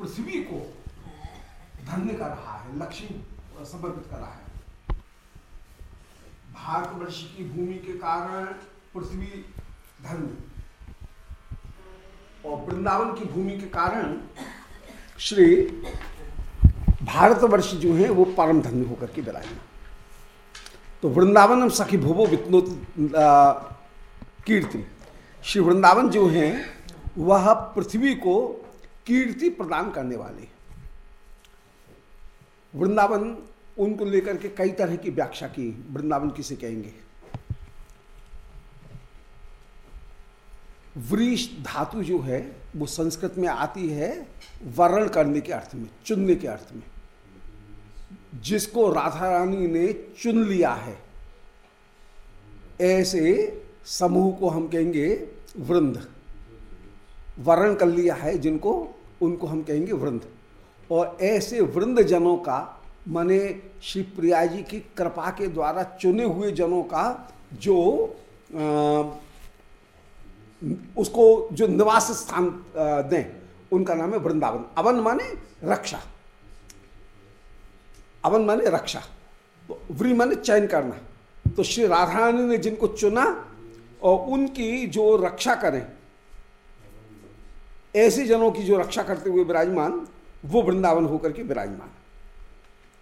पृथ्वी को धन्य कर रहा है, लक्ष्मी समर्पित कर रहा है। भारतवर्ष की भूमि के कारण पृथ्वी धन्य और वृंदावन की भूमि के कारण श्री भारतवर्ष जो है, वो परम धन्य होकर के विराजमान। तो वृंदावन सखी भुवो वित्नो कीर्ति। श्री वृंदावन जो है, वह पृथ्वी को कीर्ति प्रदान करने वाले। वृंदावन उनको लेकर के कई तरह की व्याख्या की, वृंदावन किसे कहेंगे? वृष धातु जो है, वो संस्कृत में आती है वर्ण करने के अर्थ में, चुनने के अर्थ में। जिसको राधा रानी ने चुन लिया है। ऐसे समूह को हम कहेंगे वृंद। वर्ण कर लिया है जिनको उनको हम कहेंगे वृंद। और ऐसे वृंद जनों का माने श्री प्रिया जी की कृपा के द्वारा चुने हुए जनों का जो आ, उसको जो निवास स्थान दें उनका नाम है वृंदावन। अवन माने रक्षा। अवन माने रक्षा। व्री माने चयन करना। तो श्री राधारानी ने जिनको चुना और उनकी जो रक्षा करें ऐसे जनों की जो रक्षा करते हुए विराजमान, वो वृंदावन होकर के विराजमान।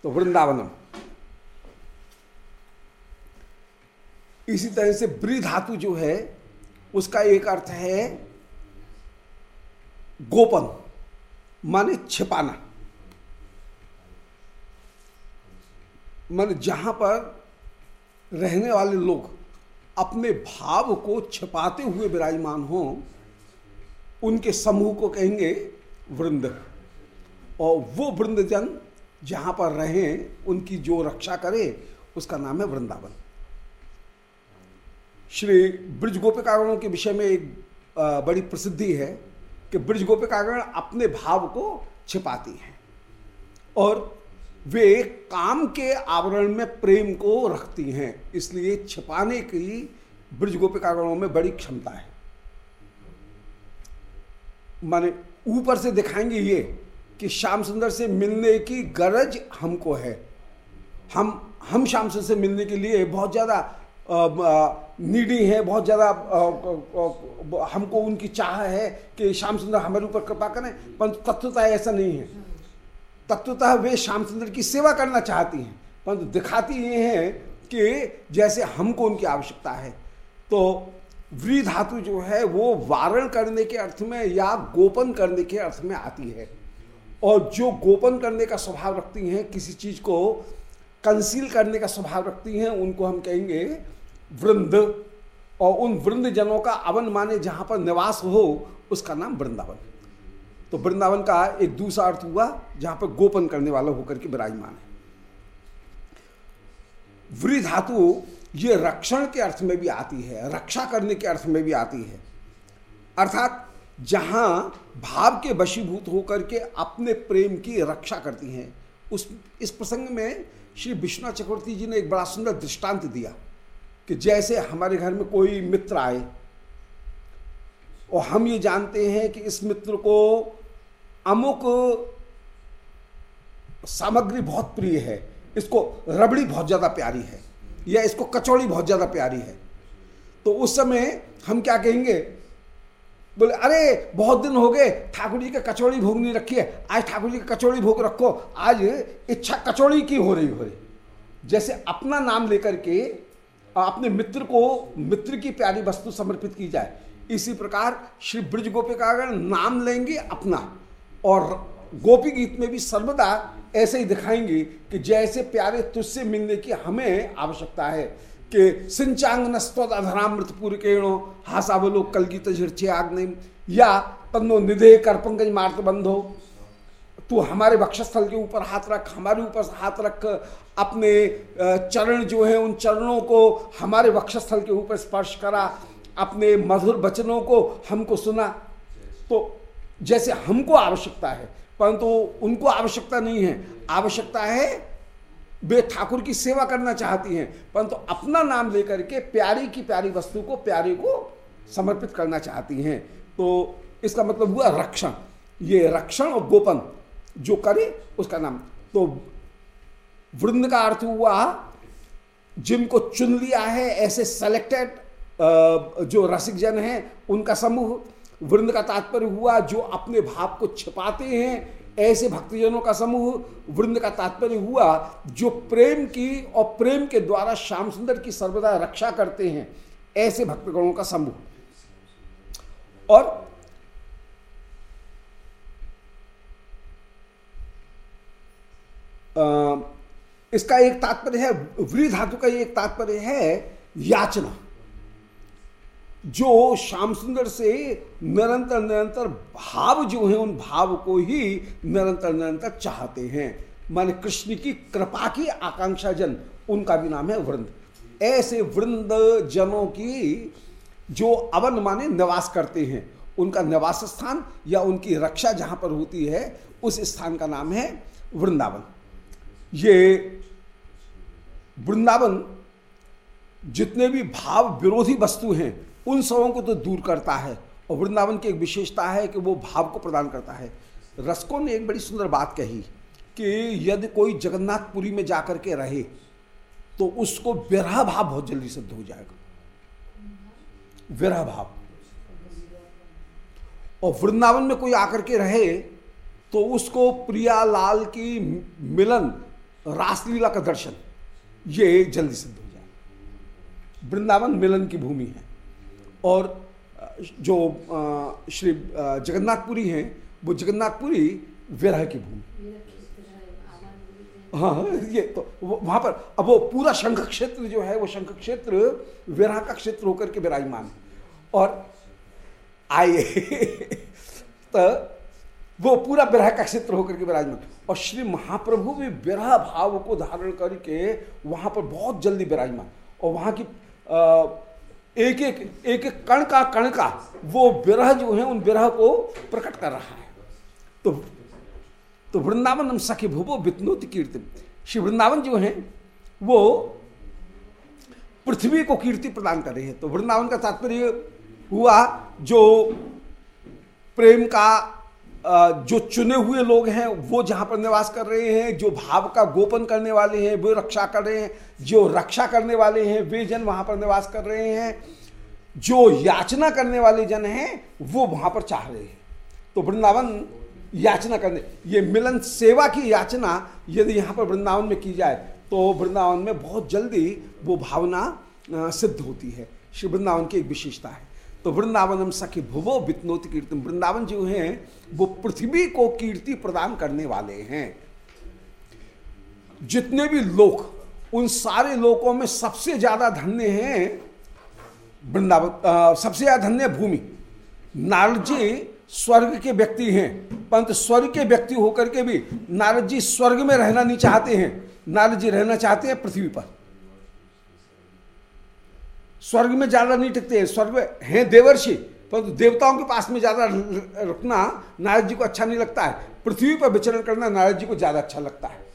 तो वृंदावनम। इसी तरह से ब्री धातु जो है, उसका एक अर्थ है गोपन, माने छिपाना। मान जहाँ पर रहने वाले लोग अपने भाव को छिपाते हुए विराजमान हों उनके समूह को कहेंगे वृंद। और वो वृंदजन जहाँ पर रहें, उनकी जो रक्षा करे, उसका नाम है वृंदावन। श्री ब्रज गोपिकागणों के विषय में एक बड़ी प्रसिद्धि है कि ब्रज गोपिकागण अपने भाव को छिपाती हैं। और वे काम के आवरण में प्रेम को रखती हैं, इसलिए छिपाने की ब्रज गोपिकागणों में बड़ी क्षमता है। माने ऊपर से दिखाएँगे ये कि श्याम सुंदर से मिलने की गरज हमको है। हम हम श्याम सुंदर से मिलने के लिए बहुत ज़्यादा नीडी है, बहुत ज़्यादा हमको उनकी चाह है कि श्याम सुंदर हमारे ऊपर कृपा करें, परंतु तत्वता ऐसा नहीं है। तत्वतः वे श्याम सुंदर की सेवा करना चाहती हैं, परंतु दिखाती ये हैं कि जैसे हमको उनकी आवश्यकता है। तो व्री धातु जो है, वो वारण करने के अर्थ में या गोपन करने के अर्थ में आती है। और जो गोपन करने का स्वभाव रखती हैं, किसी चीज़ को कंसील करने का स्वभाव रखती हैं, उनको हम कहेंगे वृंद। और उन वृंद जनों का अवन माने जहाँ पर निवास हो, उसका नाम वृंदावन। तो वृंदावन का एक दूसरा अर्थ हुआ, जहाँ पर गोपन करने वाला होकर के विराजमान है। वृ धातु ये रक्षण के अर्थ में भी आती है, रक्षा करने के अर्थ में भी आती है। अर्थात, जहाँ भाव के वशीभूत होकर के अपने प्रेम की रक्षा करती हैं, उस, इस प्रसंग में श्री विश्वनाथ चक्रवर्ती जी ने एक बड़ा सुंदर दृष्टांत दिया कि जैसे हमारे घर में कोई मित्र आए, और हम ये जानते हैं कि इस मित्र को अमुक सामग्री बहुत प्रिय है, इसको रबड़ी बहुत ज़्यादा प्यारी है। या इसको कचौड़ी बहुत ज़्यादा प्यारी है। तो उस समय हम क्या कहेंगे? बोले, अरे, बहुत दिन हो गए, ठाकुर जी का कचौड़ी भोग नहीं रखी है। आज ठाकुर जी का कचौड़ी भोग रखो। आज इच्छा कचौड़ी की हो रही हो। रही जैसे अपना नाम लेकर के अपने मित्र को, मित्र की प्यारी वस्तु समर्पित की जाए। इसी प्रकार श्री ब्रज गोपिकागण नाम लेंगे अपना, और गोपी गीत में भी सर्वदा ऐसे ही दिखाएँगे कि जैसे प्यारे तुझसे मिलने की हमें आवश्यकता है, कि सिंचांग नस्तरामृत पूर्णो हासावलो कल की तझिर्चे आग्नि या तन्नो निधे कर पंकज मार्त बंधो। तू हमारे वक्षस्थल के ऊपर हाथ रख, हमारे ऊपर हाथ रख, अपने चरण जो है, उन चरणों को हमारे वक्षस्थल के ऊपर स्पर्श करा, अपने मधुर वचनों को हमको सुना। तो जैसे हमको आवश्यकता है परंतु तो उनको आवश्यकता नहीं है। आवश्यकता है, वे ठाकुर की सेवा करना चाहती हैं, परंतु तो अपना नाम लेकर के प्यारी की प्यारी वस्तु को, प्यारी को समर्पित करना चाहती हैं। तो इसका मतलब हुआ रक्षण। ये रक्षण और गोपन जो करे, उसका नाम। तो वृंद का अर्थ हुआ, जिनको चुन लिया है ऐसे सेलेक्टेड जो रसिक जन है, उनका समूह वृंद का तात्पर्य हुआ, जो अपने भाव को छिपाते हैं, ऐसे भक्तजनों का समूह वृंद का तात्पर्य हुआ, जो प्रेम की और प्रेम के द्वारा श्याम सुंदर की सर्वदा रक्षा करते हैं, ऐसे भक्तगणों का समूह। और इसका एक तात्पर्य है व्री धातु का एक तात्पर्य है, याचना। जो श्याम सुंदर से निरंतर निरंतर भाव जो है, उन भाव को ही निरंतर निरंतर चाहते हैं। माने कृष्ण की कृपा की आकांक्षा जन, उनका भी नाम है वृंद। ऐसे वृंद जनों की जो अवन माने निवास करते हैं, उनका निवास स्थान या उनकी रक्षा जहाँ पर होती है, उस स्थान का नाम है वृंदावन। ये वृंदावन जितने भी भाव विरोधी वस्तु हैं उन सबों को तो दूर करता है और वृंदावन की एक विशेषता है कि वो भाव को प्रदान करता है। रसकों ने एक बड़ी सुंदर बात कही कि यदि कोई जगन्नाथपुरी में जाकर के रहे तो उसको विरह भाव बहुत जल्दी सिद्ध हो जाएगा। विरह भाव। और वृंदावन में कोई आकर के रहे तो उसको प्रिया लाल की मिलन, रासलीला का दर्शन, ये जल्दी सिद्ध हो जाए वृंदावन मिलन की भूमि है। और जो श्री जगन्नाथपुरी हैं वो जगन्नाथपुरी विरह की भूमि। हाँ, हाँ ये तो वहाँ पर अब वो पूरा शंख क्षेत्र जो है वो शंख क्षेत्र विरह का क्षेत्र होकर के विराजमान है। और आए तो वो पूरा विरह का क्षेत्र होकर के विराजमान। और श्री महाप्रभु भी विरह भाव को धारण करके वहाँ पर बहुत जल्दी विराजमान। और वहाँ की आ, एक एक एक एक कण का कण का वो विरह जो है, उन विरह को प्रकट कर रहा है। तो तो वृंदावन हम सखी भूपो वित्नोति कीर्ति। श्री वृंदावन जो है, वो पृथ्वी को कीर्ति प्रदान कर रहे हैं। तो वृंदावन का तात्पर्य हुआ, जो प्रेम का जो चुने हुए लोग हैं, वो जहाँ पर निवास कर रहे हैं, जो भाव का गोपन करने वाले हैं, वे रक्षा कर रहे हैं, जो रक्षा करने वाले हैं, वे जन वहाँ पर निवास कर रहे हैं। जो याचना करने वाले जन हैं, वो वहाँ पर चाह रहे हैं। तो वृंदावन याचना करने, ये मिलन सेवा की याचना यदि यहाँ पर वृंदावन में की जाए तो वृंदावन में बहुत जल्दी वो भावना सिद्ध होती है। श्री वृंदावन की एक विशेषता है। तो वृंदावनम सखी भुवो वित्नोति कीर्तन वृंदावन जो है, वो पृथ्वी को कीर्ति प्रदान करने वाले हैं। जितने भी लोक, उन सारे लोकों में सबसे ज़्यादा धन्य है वृंदावन सबसे ज़्यादा धन्य भूमि। नारद जी स्वर्ग के व्यक्ति हैं, परंतु स्वर्ग के व्यक्ति होकर के भी नारद जी स्वर्ग में रहना नहीं चाहते हैं। नारद जी रहना चाहते हैं पृथ्वी पर। स्वर्ग में ज़्यादा नहीं टिकते हैं, स्वर्ग हैं देवर्षि, परंतु देवताओं के पास में ज़्यादा रुकना नारद जी को अच्छा नहीं लगता है। पृथ्वी पर विचरण करना नारद जी को ज़्यादा अच्छा लगता है।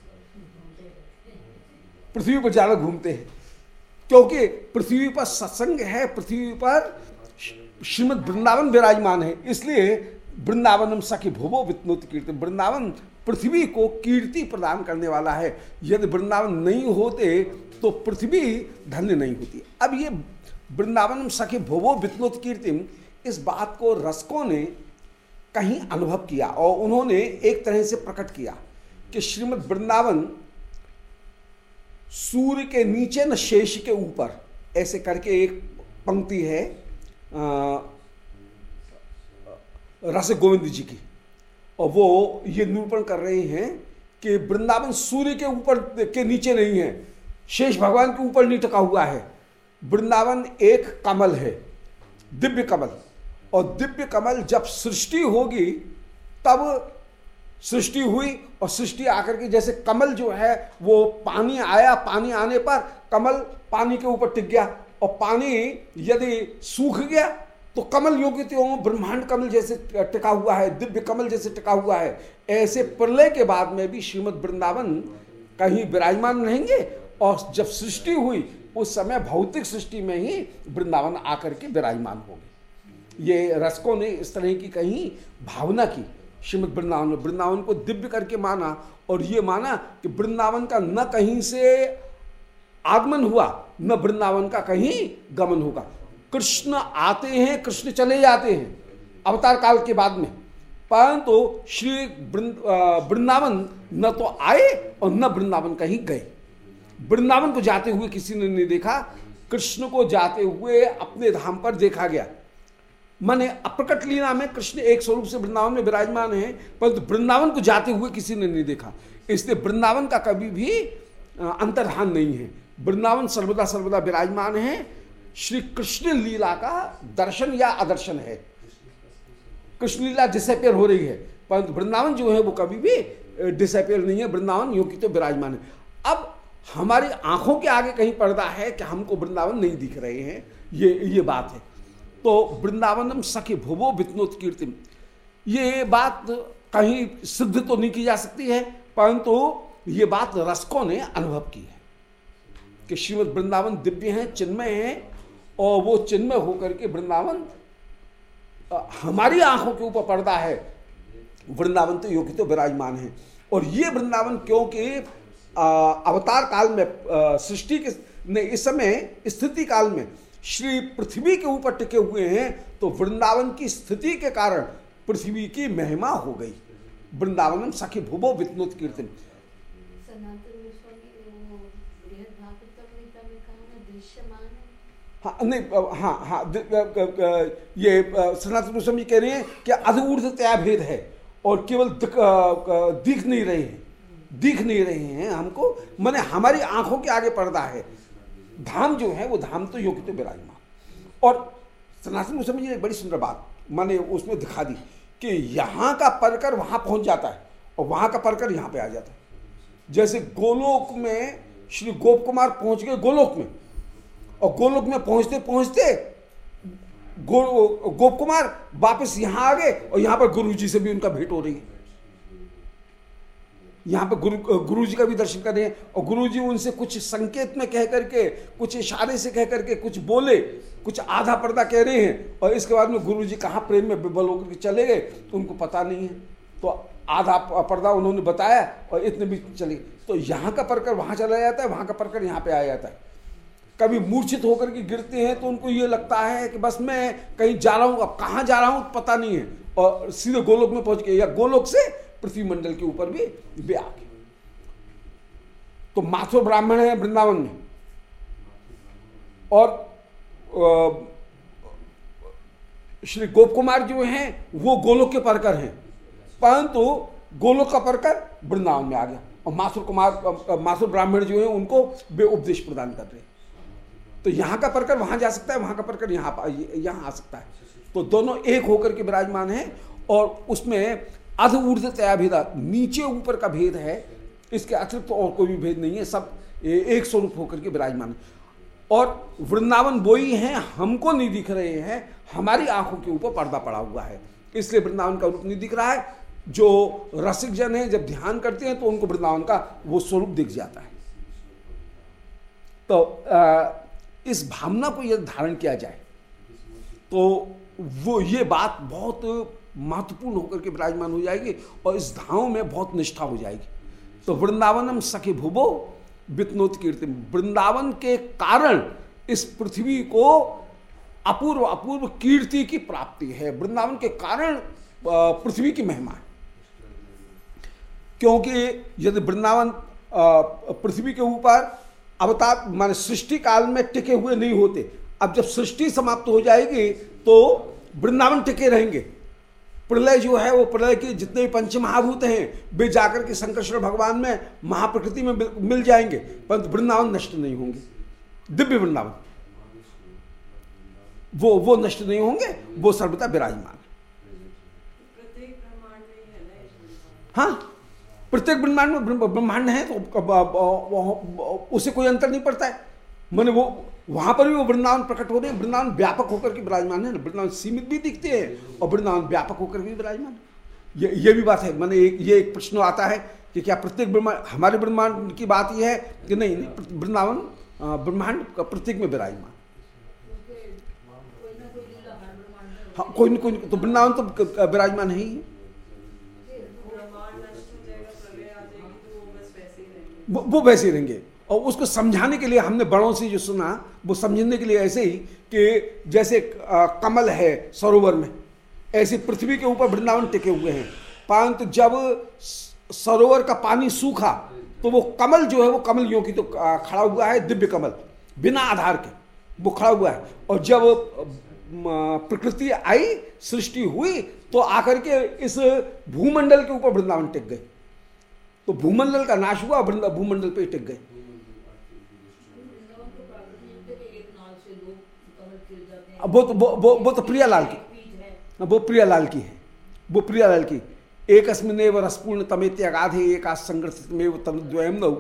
पृथ्वी पर ज़्यादा घूमते हैं। क्योंकि पृथ्वी पर सत्संग है, पृथ्वी पर श्रीमद वृंदावन विराजमान है। इसलिए वृंदावनम सखी भुवो वित्नोत कीर्ति वृंदावन पृथ्वी को कीर्ति प्रदान करने वाला है। यदि वृंदावन नहीं होते तो पृथ्वी धन्य नहीं होती। अब ये वृंदावन सखी भुवो वित्नोत कीर्तिम इस बात को रसकों ने कहीं अनुभव किया और उन्होंने एक तरह से प्रकट किया कि श्रीमद वृंदावन सूर्य के नीचे न शेष के ऊपर, ऐसे करके एक पंक्ति है रस गोविंद जी की। और वो ये निरूपण कर रहे हैं कि वृंदावन सूर्य के ऊपर के नीचे नहीं है शेष भगवान के ऊपर नहीं टका हुआ है। वृंदावन एक कमल है, दिव्य कमल। और दिव्य कमल जब सृष्टि होगी, तब सृष्टि हुई और सृष्टि आकर के जैसे कमल जो है, वो पानी आया, पानी आने पर कमल पानी के ऊपर टिक गया। और पानी यदि सूख गया तो कमल योग्य ब्रह्मांड कमल जैसे टिका हुआ है, दिव्य कमल जैसे टिका हुआ है। ऐसे प्रलय के बाद में भी श्रीमद वृंदावन कहीं विराजमान रहेंगे और जब सृष्टि हुई, उस समय भौतिक सृष्टि में ही वृंदावन आकर के विराजमान हो गए। ये रसकों ने इस तरह की कहीं भावना की, श्रीमद वृंदावन वृंदावन को दिव्य करके माना, और ये माना कि वृंदावन का न कहीं से आगमन हुआ, न वृंदावन का कहीं गमन होगा। कृष्ण आते हैं, कृष्ण चले जाते हैं, अवतार काल के बाद में। परंतु श्री वृंदावन न तो आए और न वृंदावन कहीं गए। वृंदावन को जाते हुए किसी ने नहीं देखा, कृष्ण को जाते हुए अपने धाम पर देखा गया। माने अप्रकट लीला में कृष्ण एक स्वरूप से वृंदावन में विराजमान है, परंतु वृंदावन को जाते हुए किसी ने नहीं देखा। इसलिए वृंदावन का कभी भी अंतर्धान नहीं है। वृंदावन सर्वदा सर्वदा विराजमान है। श्री कृष्ण लीला का दर्शन या अदर्शन है। कृष्ण लीला डिसअपेयर हो रही है, परंतु वृंदावन जो है वो कभी भी डिसअपेयर नहीं है। वृंदावन योगी तो विराजमान है। अब हमारी आँखों के आगे कहीं पर्दा है कि हमको वृंदावन नहीं दिख रहे हैं, ये ये बात है। तो वृंदावनम सखी भुवो वित्नोत कीर्तिम ये बात कहीं सिद्ध तो नहीं की जा सकती है, परंतु तो ये बात रसकों ने अनुभव की है कि श्रीमद वृंदावन दिव्य है, चिन्मय है, और वो चिन्मय होकर के वृंदावन हमारी आँखों के ऊपर पर्दा है। वृंदावन तो योगी तो विराजमान है। और ये वृंदावन क्योंकि अवतार काल में सृष्टि के ने इस समय स्थिति काल में श्री पृथ्वी के ऊपर टिके हुए हैं तो वृंदावन की स्थिति के कारण पृथ्वी की महिमा हो गई। वृंदावन सखी भूभो वित्नुत कीर्तन हाँ। नहीं हाँ हाँ ये सनातन गोस्वामी कह रहे हैं कि त्या भेद है और केवल दिख नहीं रहे हैं। दिख नहीं रहे हैं हमको। मैंने हमारी आँखों के आगे पर्दा है। धाम जो है वो धाम तो योग्य तो विराजमान। और सनातन गोस्वामी जी ने बड़ी सुंदर बात मैंने उसमें दिखा दी कि यहाँ का परकर वहाँ पहुँच जाता है और वहाँ का परकर यहाँ पे आ जाता है। जैसे गोलोक में श्री गोप कुमार पहुँच गए गोलोक में और गोलोक में पहुँचते पहुँचते गो, गोप कुमार वापस यहाँ आ गए और यहाँ पर गुरु जी से भी उनका भेंट हो रही है। यहाँ पे गुरु गुरु जी का भी दर्शन कर और गुरु जी उनसे कुछ संकेत में कह करके, कुछ इशारे से कह करके, कुछ बोले, कुछ आधा पर्दा कह रहे हैं। और इसके बाद में गुरु जी कहाँ प्रेम में विबल होकर के चले गए तो उनको पता नहीं है। तो आधा पर्दा उन्होंने बताया और इतने भी चले। तो यहाँ का परकर वहाँ चला जाता है, वहाँ का परकर यहाँ पे आ जाता है। कभी मूर्छित होकर के गिरते हैं तो उनको ये लगता है कि बस मैं कहीं जा रहा हूँ, अब कहाँ जा रहा हूँ पता नहीं है। और सीधे गोलोक में पहुँच गए, या गोलोक से पृथ्वी मंडल के ऊपर भी वे आ गए। तो माथुर ब्राह्मण है वृंदावन में। और श्री गोप कुमार जो हैं, वो गोलोक के परकर हैं। परंतु गोलोक का परकर वृंदावन में आ गया। और मासुर कुमार मासुर ब्राह्मण जो है, उनको वे उपदेश प्रदान कर रहे हैं। तो यहाँ का परकर वहाँ जा सकता है, वहाँ का परकर यहाँ यहाँ आ सकता है। तो दोनों एक होकर के विराजमान है और उसमें अध ऊर्ध तयाभिदा नीचे ऊपर का भेद है इसके अतिरिक्त तो और कोई भी भेद नहीं है सब एक स्वरूप होकर के विराजमान और वृंदावन बोई हैं हमको नहीं दिख रहे हैं हमारी आँखों के ऊपर पर्दा पड़ा हुआ है। इसलिए वृंदावन का रूप नहीं दिख रहा है। जो रसिक जन है जब ध्यान करते हैं तो उनको वृंदावन का वो स्वरूप दिख जाता है। तो आ, इस भावना को यदि धारण किया जाए तो वो ये बात बहुत महत्वपूर्ण होकर के विराजमान हो जाएगी और इस धाम में बहुत निष्ठा हो जाएगी। तो वृंदावनम सखी भुवो वित्नोत कीर्ति। वृंदावन के कारण इस पृथ्वी को अपूर्व अपूर्व कीर्ति की प्राप्ति है। वृंदावन के कारण पृथ्वी की महिमा है। क्योंकि यदि वृंदावन पृथ्वी के ऊपर अवतार, माने सृष्टि काल में टिके हुए नहीं होते, अब जब सृष्टि समाप्त हो जाएगी तो वृंदावन टिके रहेंगे। प्रलय जो है, वो प्रलय के जितने भी पंच महाभूत हैं, वे जाकर के शंकर भगवान में, महाप्रकृति में मिल जाएँगे, परंतु वृंदावन नष्ट नहीं होंगे। दिव्य वृंदावन। वो वो नष्ट नहीं होंगे, वो सर्वदा विराजमान। हाँ? प्रत्येक ब्रह्मांड में ब्रह्मांड है तो उसे कोई अंतर नहीं पड़ता है। मैंने वो वहाँ पर भी वो वृंदावन प्रकट हो रहे हैं वृंदावन व्यापक होकर के विराजमान है ना वृंदावन सीमित भी दिखते हैं और वृंदावन व्यापक होकर के विराजमान ये ये भी बात है। मैंने एक ये एक प्रश्न आता है कि क्या प्रत्येक ब्रह्मांड हमारे ब्रह्मांड की बात यह है कि नहीं नहीं वृंदावन ब्रह्मांड का प्रत्येक में विराजमान हाँ, कोई ना कोई तो वृंदावन तो विराजमान है ही। वो, वो वैसे ही रहेंगे। और उसको समझाने के लिए हमने बड़ों से जो सुना, वो समझने के लिए ऐसे ही कि जैसे कमल है सरोवर में, ऐसे पृथ्वी के ऊपर वृंदावन टिके हुए हैं। परंतु जब सरोवर का पानी सूखा तो वो कमल जो है, वो कमल यो की तो खड़ा हुआ है, दिव्य कमल, बिना आधार के, वो खड़ा हुआ है। और जब प्रकृति आई, सृष्टि हुई तो आकर के इस भूमंडल के ऊपर वृंदावन टिक गए तो भूमंडल का नाश हुआ भूमंडल पे टिक गए वो तो वो वो, वो तो प्रियालाल की। वो प्रियालाल की है। वो प्रियालाल की। एक रसपूर्ण तमेत अगाधे एक संग्रथित तमद्वयम नौ।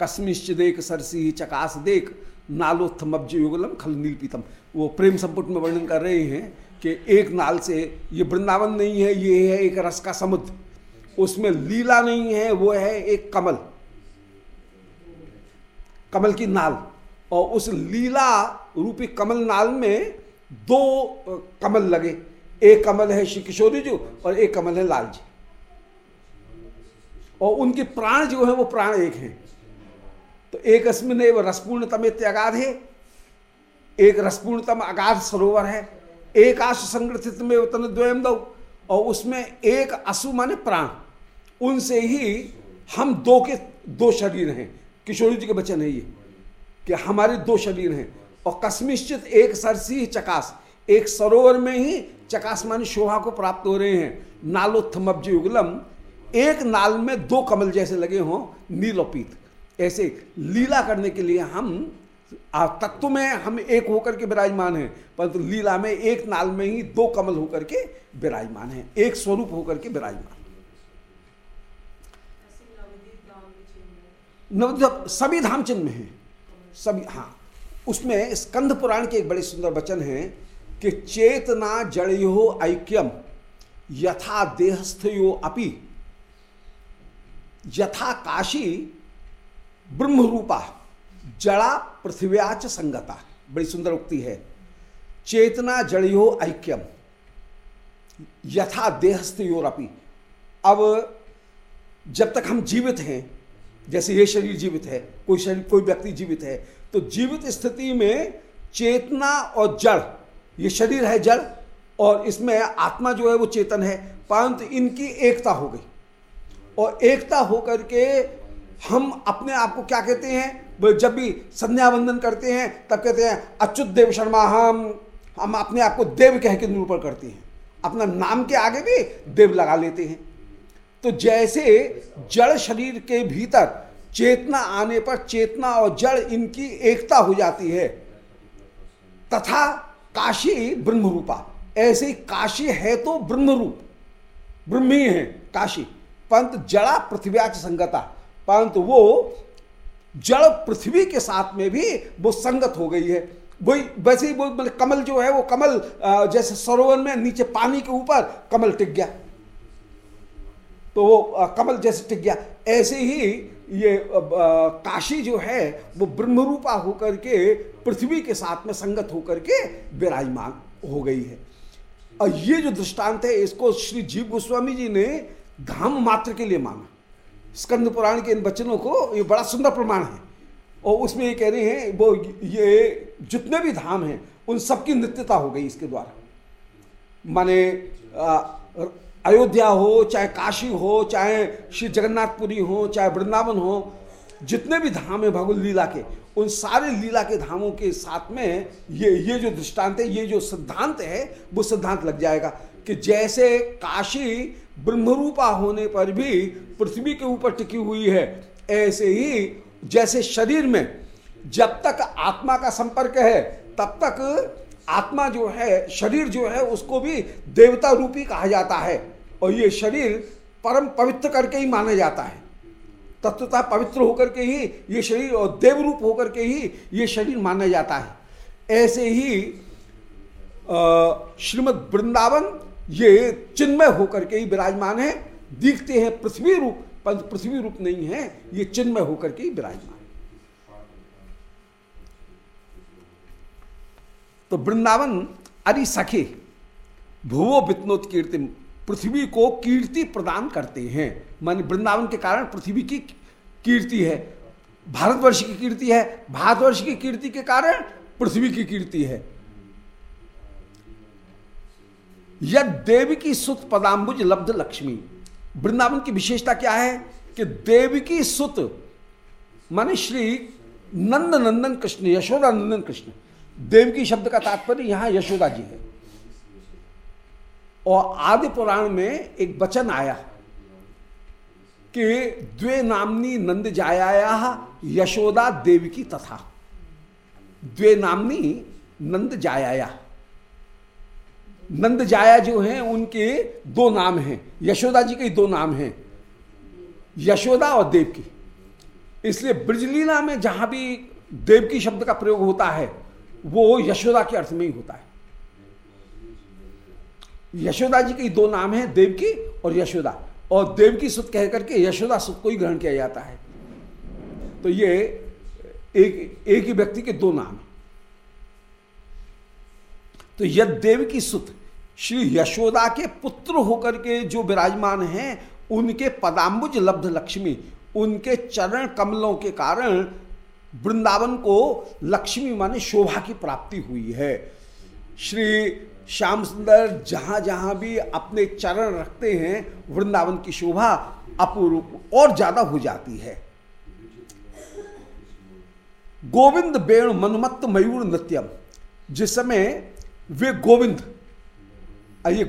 कस्मिश्चिदेक सरसी चकास देख नालोत्थमब्ज युगलम खल नीलपीतम। वो प्रेम संपुट में वर्णन कर रहे हैं कि एक नाल से ये वृंदावन नहीं है ये है एक रस का समुद्र। उसमें लीला नहीं है वो है एक कमल। कमल की नाल। और उस लीला रूपी कमल नाल में दो कमल लगे। एक कमल है श्री किशोरी जी और एक कमल है लाल जी। और उनके प्राण जो है वो प्राण एक हैं। तो एक अस्मिन रसपूर्णतम अगाध है एक रसपूर्णतम अगाध सरोवर है, एक आशु संग्रथित में तन द्वयम दो और उसमें एक असु माने प्राण। उनसे ही हम दो के, दो शरीर हैं। किशोरी जी के वचन है ये, कि हमारे दो शरीर हैं। और कस्मिश्चित एक सरसी चकास। एक सरोवर में ही चकास मानी शोभा को प्राप्त हो रहे हैं। नालोत्थमब्ज युगलम एक नाल में दो कमल जैसे लगे हों नीलोपीत ऐसे लीला करने के लिए हम तत्व में हम एक होकर के विराजमान हैं, परंतु तो लीला में एक नाल में ही दो कमल होकर के विराजमान हैं। एक स्वरूप होकर के विराजमान। नवद्वीप सभी धाम चिन्ह में है। सभी हाँ। उसमें स्कंद पुराण के एक बड़े सुंदर वचन है कि चेतना जड़यो ऐक्यम, यथा देहस्थयो अपि। यथा काशी ब्रह्म रूपा जड़ा पृथ्व्याच संगता। बड़ी सुंदर उक्ति है। चेतना जड़ियो ऐक्यम, यथा देहस्थ योरपी अब जब तक हम जीवित हैं, जैसे ये शरीर जीवित है, कोई शरीर, कोई व्यक्ति जीवित है तो जीवित स्थिति में चेतना और जड़, ये शरीर है जड़, और इसमें आत्मा जो है वो चेतन है, परंतु इनकी एकता हो गई। और एकता होकर के हम अपने आप को क्या कहते हैं? जब भी संध्या वंदन करते हैं, तब कहते हैं, अच्युत देव शर्मा, हम हम अपने आप को देव कह के निरूपण करते हैं। अपना नाम के आगे भी देव लगा लेते हैं। तो जैसे जड़ शरीर के भीतर चेतना आने पर चेतना और जड़ इनकी एकता हो जाती है। तथा काशी ब्रह्म रूपा ऐसे ही काशी है तो ब्रह्म रूप ब्रह्म ही है काशी। पंत जड़ा पृथ्व्याच संगता। परंतु वो जड़ पृथ्वी के साथ में भी वो संगत हो गई है। वही वैसे ही वो मतलब कमल जो है, वो कमल जैसे सरोवर में नीचे पानी के ऊपर कमल टिक गया। तो वो कमल जैसे टिक गया। ऐसे ही ये काशी जो है, वो ब्रह्मरूपा होकर के, पृथ्वी के साथ में संगत होकर के विराजमान हो गई है। और ये जो दृष्टांत है, इसको श्री जीव गोस्वामी जी ने धाम मात्र के लिए माना। स्कंद पुराण के इन वचनों को, ये बड़ा सुंदर प्रमाण है। और उसमें ये कह रहे हैं, वो ये जितने भी धाम हैं, उन सबकी नित्यता हो गई इसके द्वारा। माने अयोध्या हो, चाहे काशी हो, चाहे श्री जगन्नाथपुरी हो, चाहे वृंदावन हो, जितने भी धाम है भगवत लीला के, उन सारे लीला के धामों के साथ में ये ये जो दृष्टांत है, ये जो सिद्धांत है, वो सिद्धांत लग जाएगा कि जैसे काशी ब्रह्मरूपा होने पर भी पृथ्वी के ऊपर टिकी हुई है, ऐसे ही जैसे शरीर में जब तक आत्मा का संपर्क है, तब तक आत्मा जो है, शरीर जो है, उसको भी देवता रूपी कहा जाता है। और ये शरीर परम पवित्र करके ही माना जाता है। तत्वता पवित्र होकर के ही ये शरीर और देव रूप होकर के ही ये शरीर माना जाता है। ऐसे ही श्रीमद वृंदावन ये चिन्मय होकर के ही विराजमान है। दिखते हैं पृथ्वी रूप, पर पृथ्वी रूप नहीं है, ये चिन्मय होकर के ही विराजमान तो वृंदावन अरि सखे, भुवो वित्नोत कीर्ति पृथ्वी को कीर्ति प्रदान करते हैं। मान वृंदावन के कारण पृथ्वी की कीर्ति है, भारतवर्ष की कीर्ति है, भारतवर्ष की कीर्ति के कारण पृथ्वी की कीर्ति है। यद देवी की सुत पदाम्बुज लब्ध लक्ष्मी, वृंदावन की विशेषता क्या है कि देवी की सुत, माने श्री नंद नंदन कृष्ण, यशोदा नंदन कृष्ण देवकी शब्द का तात्पर्य यहाँ यशोदा जी है। और आदि पुराण में एक वचन आया कि द्वे नामनी नंद जाया यशोदा देवकी तथा। द्वे नामनी नंद जाया नंद जाया जो हैं, उनके दो नाम हैं। यशोदा जी के दो नाम हैं। यशोदा और देवकी। इसलिए ब्रजलीला में जहाँ भी देवकी शब्द का प्रयोग होता है वो यशोदा के अर्थ में ही होता है। यशोदा जी के दो नाम हैं देवकी और यशोदा। और देवकी सुत कह करके यशोदा सुत को ही ग्रहण किया जाता है। तो ये एक एक ही व्यक्ति के दो नाम तो यद देव की सुत श्री यशोदा के पुत्र होकर के जो विराजमान हैं, उनके पदाम्बुज लब्ध लक्ष्मी, उनके चरण कमलों के कारण वृंदावन को लक्ष्मी माने शोभा की प्राप्ति हुई है। श्री श्याम सुंदर जहाँ जहाँ भी अपने चरण रखते हैं, वृंदावन की शोभा अपूर्व और ज़्यादा हो जाती है। गोविंद बेण मनुमत्त मयूर नृत्यम। जिस समय वे गोविंद ये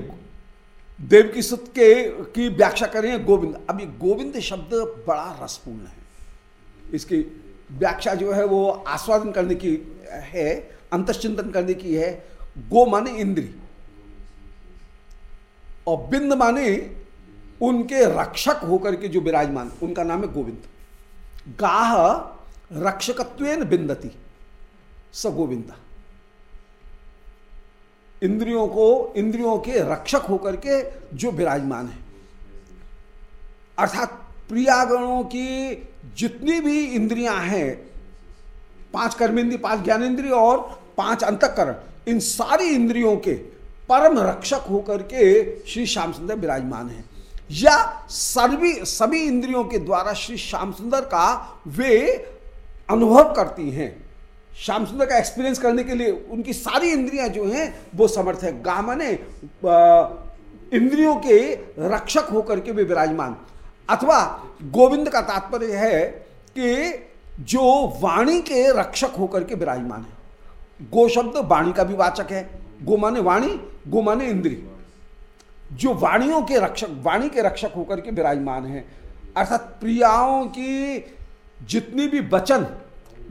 देव की सुत के की व्याख्या करें, गोविंद। अब गोविंद शब्द बड़ा रसपूर्ण है। इसकी व्याख्या जो है वो आस्वादन करने की, है, अंतश्चिंतन करने की है, गो माने इंद्री। और बिंद माने उनके रक्षक होकर के जो विराजमान, उनका नाम है गोविंद। गाह रक्षकत्व बिंदती, स गोविंदा। इंद्रियों को, इंद्रियों के रक्षक होकर के जो विराजमान है। अर्थात प्रियागणों की जितनी भी इंद्रियाँ हैं, पाँच कर्मेंद्रिय, पाँच ज्ञानेन्द्रिय और पाँच अंतकरण, इन सारी इंद्रियों के परम रक्षक होकर के श्री श्याम सुंदर विराजमान है। या सभी सभी इंद्रियों के द्वारा श्री श्याम सुंदर का वे अनुभव करती हैं। श्याम सुंदर का एक्सपीरियंस करने के लिए उनकी सारी इंद्रियाँ जो हैं, वो समर्थ है। गामने इंद्रियों के रक्षक होकर के वे विराजमान। अथवा गोविंद का तात्पर्य है कि जो वाणी के रक्षक होकर के विराजमान है। गो शब्द वाणी का भी वाचक है। गो माने वाणी, गो माने इंद्री। जो वाणियों के रक्षक, वाणी के रक्षक होकर के विराजमान है, अर्थात प्रियाओं की जितनी भी वचन,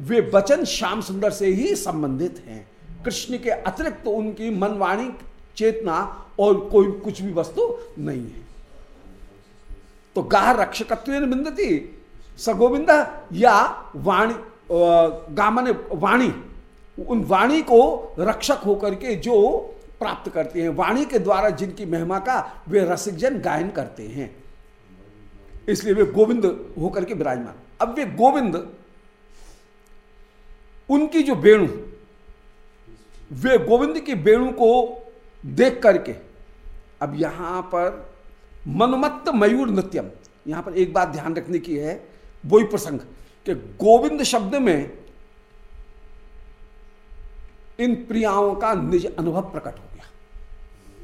वे वचन श्याम सुंदर से ही संबंधित हैं। कृष्ण के अतिरिक्त तो उनकी मनवाणी, चेतना और कोई कुछ भी वस्तु नहीं है। तो गाह रक्षकत्व बिंदती सगोविंद या वाणी गामन वाणी, उन वाणी को रक्षक होकर के जो प्राप्त करते हैं, वाणी के द्वारा जिनकी महिमा का वे रसिकजन गायन करते हैं। इसलिए वे गोविंद होकर के विराजमान। अब वे गोविंद, उनकी जो वेणु वे गोविंद की वेणु को देख करके, अब यहाँ पर मनमत्त मयूर नृत्यम। यहाँ पर एक बात ध्यान रखने की है, वही प्रसंग कि गोविंद शब्द में इन प्रियाओं का निज अनुभव प्रकट हो गया।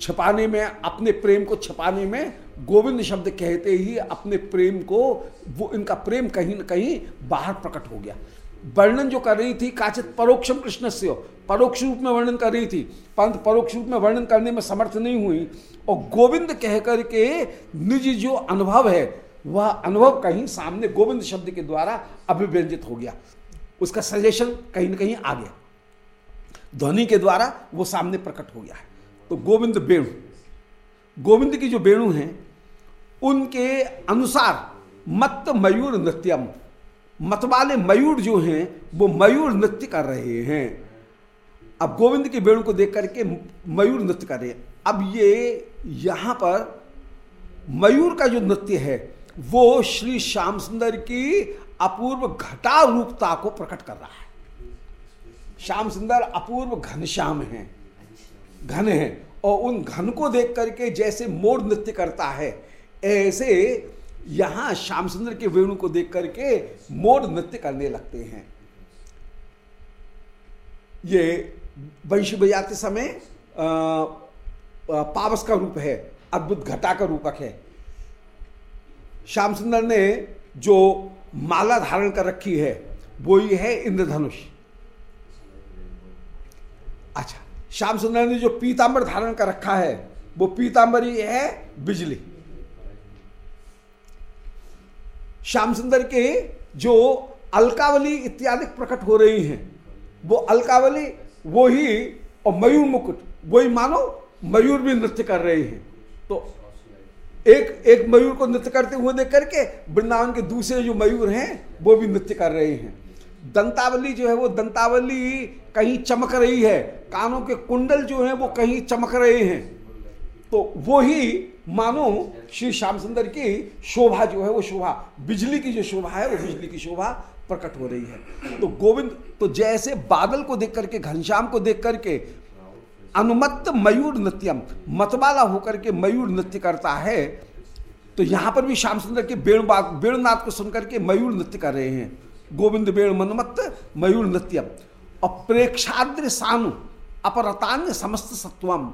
छपाने में, अपने प्रेम को छपाने में गोविंद शब्द कहते ही अपने प्रेम को, वो इनका प्रेम कहीं ना कहीं बाहर प्रकट हो गया। वर्णन जो कर रही थी, काचित परोक्षम कृष्ण से परोक्ष रूप में वर्णन कर रही थी, परंतु परोक्ष रूप में वर्णन करने में समर्थ नहीं हुई और गोविंद कह करके निज जो अनुभव है, वह अनुभव कहीं सामने गोविंद शब्द के द्वारा अभिव्यंजित हो गया। उसका सजेशन कहीं ना कहीं आ गया। ध्वनि के द्वारा वो सामने प्रकट हो गया है। तो गोविंद वेणु गोविंद की जो वेणु हैं, उनके अनुसार मत मयूर नृत्यम, मतवाले मयूर जो हैं, वो मयूर नृत्य कर रहे हैं। अब गोविंद की वेणु को देख करके मयूर नृत्य कर रहे हैं। अब ये यहाँ पर मयूर का जो नृत्य है, वो श्री श्याम सुंदर की अपूर्व घटा रूपता को प्रकट कर रहा है। श्याम सुंदर अपूर्व घनश्याम हैं, घन है, और उन घन को देख करके जैसे मोर नृत्य करता है, ऐसे यहाँ श्याम सुंदर के वेणु को देख करके मोर नृत्य करने लगते हैं। ये वंशी बजाते समय पावस का रूप है, अद्भुत घटा का रूपक है। श्याम सुंदर ने जो माला धारण कर रखी है, वो ही है इंद्रधनुष। अच्छा श्याम सुंदर ने जो पीतांबर धारण कर रखा है, वो पीतांबरी है बिजली। श्याम सुंदर के जो अलकावली इत्यादि प्रकट हो रही हैं, वो अलकावली, वो ही, और मयूर मुकुट वही मानो मयूर भी नृत्य कर रहे हैं। तो एक एक मयूर को नृत्य करते हुए देख करके वृंदावन के दूसरे जो मयूर हैं, वो भी नृत्य कर रहे हैं। दंतावली जो है, वो दंतावली कहीं चमक रही है। कानों के कुंडल जो है, वो कहीं चमक रहे हैं। तो वो ही, मानो श्री श्याम सुंदर की शोभा जो है, वो शोभा, बिजली की जो शोभा है, वो बिजली की शोभा प्रकट हो रही है। तो गोविंद तो जैसे बादल को देख करके, घनश्याम को देख करके अनुमत्त मयूर नृत्यम, मतवाला होकर के मयूर नृत्य करता है तो यहाँ पर भी श्याम सुंदर के बेणु बेणुनाथ को सुनकर के मयूर नृत्य कर रहे हैं। गोविंद बेण मनमत्त, मयूर नृत्यम। और प्रेक्षाद्र सानु, अपरतान्य समस्त सत्वम।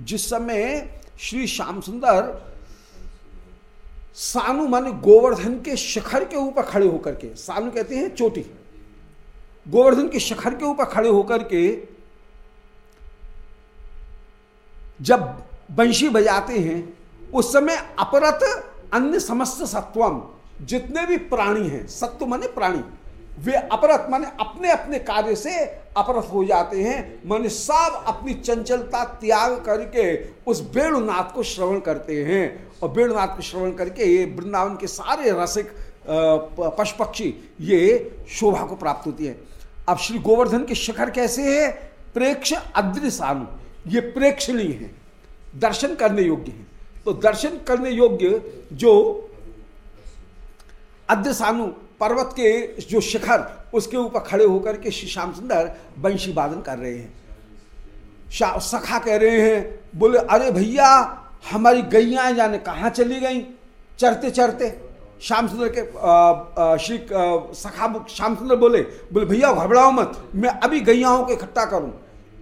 जिस समय श्री श्याम सुंदर सानु माने गोवर्धन के शिखर के ऊपर खड़े होकर के, सानु कहते हैं चोटी, गोवर्धन के शिखर के ऊपर खड़े होकर के जब बंशी बजाते हैं, उस समय अपरत अन्य समस्त सत्वम, जितने भी प्राणी हैं, सत्व माने प्राणी, वे अपरत माने अपने अपने कार्य से अपरत हो जाते हैं। माने सब अपनी चंचलता त्याग करके उस वेणुनाथ को श्रवण करते हैं। और वेणुनाथ को श्रवण करके ये वृंदावन के सारे रसिक पशु पक्षी ये शोभा को प्राप्त होती है। अब श्री गोवर्धन के शिखर कैसे है? प्रेक्ष अदृशानु ये प्रेक्षणीय है, दर्शन करने योग्य है। तो दर्शन करने योग्य जो अद्रसानु पर्वत के जो शिखर, उसके ऊपर खड़े होकर के श्री श्याम सुंदर बंशी वादन कर रहे हैं। सखा कह रहे हैं, बोले, अरे भैया, हमारी गैया जाने कहाँ चली गई? चरते चरते श्याम सुंदर के श्री सखा, श्याम सुंदर बोले बोले, भैया, घबराओ मत, मैं अभी गैयाओं को इकट्ठा करूँ।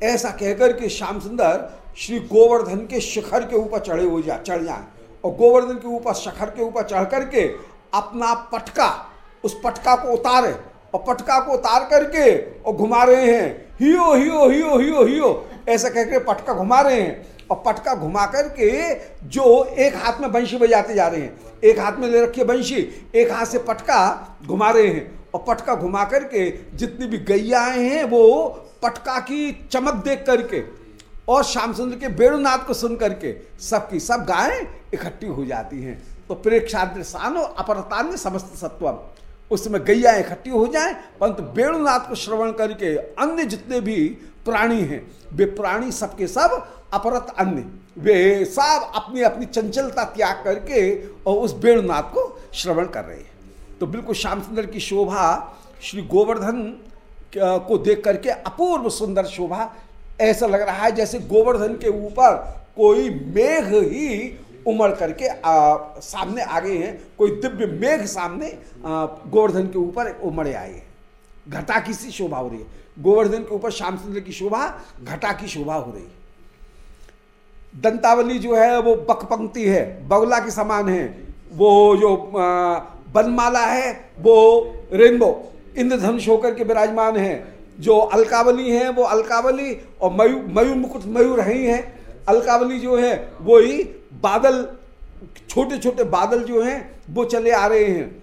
ऐसा कहकर के श्याम सुंदर श्री गोवर्धन के शिखर के ऊपर चढ़े हो जा चढ़ जाए। और गोवर्धन के ऊपर, शिखर के ऊपर चढ़ करके अपना पटका, उस पटका को उतारे। और पटका को उतार करके और घुमा रहे हैं। हियो हियो हियो हियो हियो। ऐसा कहकर पटका घुमा रहे हैं। और पटका घुमा करके जो एक हाथ में बंशी बजाते जा रहे हैं। एक हाथ में ले रखिए बंशी, एक हाथ से पटका घुमा रहे हैं। और पटका घुमा करके जितनी भी गैयाएँ हैं, वो पटका की चमक देख करके और श्याम सुंदर के बेणुनाथ को सुन करके सबकी सब गायें इकट्ठी हो जाती हैं। तो प्रेक्षाद्र सानो अपरतान्य समस्त सत्वम, उसमें गैया इकट्ठी हो जाए परंतु वेणुनाथ को श्रवण करके अन्य जितने भी प्राणी हैं, वे प्राणी सबके सब अपरत अन्य। वे सब अपनी अपनी चंचलता त्याग करके और उस वेणुनाथ को श्रवण कर रहे हैं। तो बिल्कुल श्याम सुंदर की शोभा श्री गोवर्धन को देख करके अपूर्व सुंदर शोभा। ऐसा लग रहा है जैसे गोवर्धन के ऊपर कोई मेघ ही उमड़ करके आ, सामने आ गए हैं। कोई दिव्य मेघ सामने गोवर्धन के ऊपर उमड़े आए हैं। घटा की सी शोभा हो रही है। गोवर्धन के ऊपर श्याम सुंदर की शोभा घटा की शोभा हो रही है। दंतावली जो है वो बक पंक्ति है। बगुला के समान है। वो जो बनमाला है वो रेनबो। इंद्रधनुष होकर के विराजमान है। जो अलकावली है, वो अलकावली और मयू, मयूर मुकुट मयूर ही है अलकावली जो है, वो ही बादल छोटे छोटे बादल जो हैं, वो चले आ रहे हैं।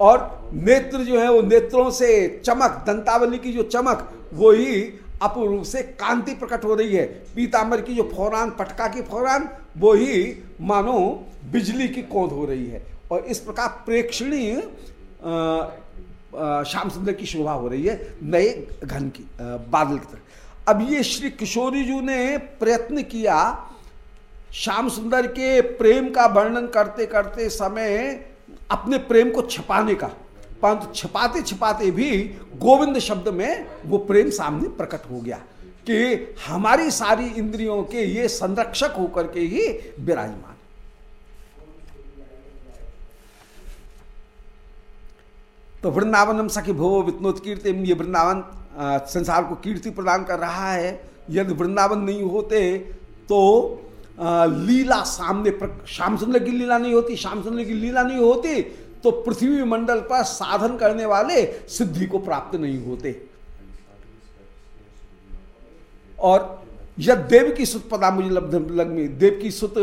और नेत्र जो है, वो नेत्रों से चमक, दंतावली की जो चमक, वो ही अपूर्व से कांति प्रकट हो रही है। पीताम्बर की जो फौरान पटका की फौरान, वो ही मानो बिजली की कौंध हो रही है। और इस प्रकार प्रेक्षणीय श्याम सुंदर की शोभा हो रही है नए घन की बादल की तरह। अब ये श्री किशोरी जी ने प्रयत्न किया, श्याम सुंदर के प्रेम का वर्णन करते करते समय अपने प्रेम को छिपाने का, परंतु छिपाते छिपाते भी गोविंद शब्द में वो प्रेम सामने प्रकट हो गया कि हमारी सारी इंद्रियों के ये संरक्षक होकर के ही विराजमान। तो वृंदावनम सखी भो वित्नोत कीर्ति ये वृंदावन संसार को कीर्ति प्रदान कर रहा है। यदि वृंदावन नहीं होते तो आ, लीला सामने श्याम सुंदर की लीला नहीं होती श्याम सुंदर की लीला नहीं होती तो पृथ्वी मंडल पर साधन करने वाले सिद्धि को प्राप्त नहीं होते। और यह देव की सुत पदा मुझे लग में देव की सुत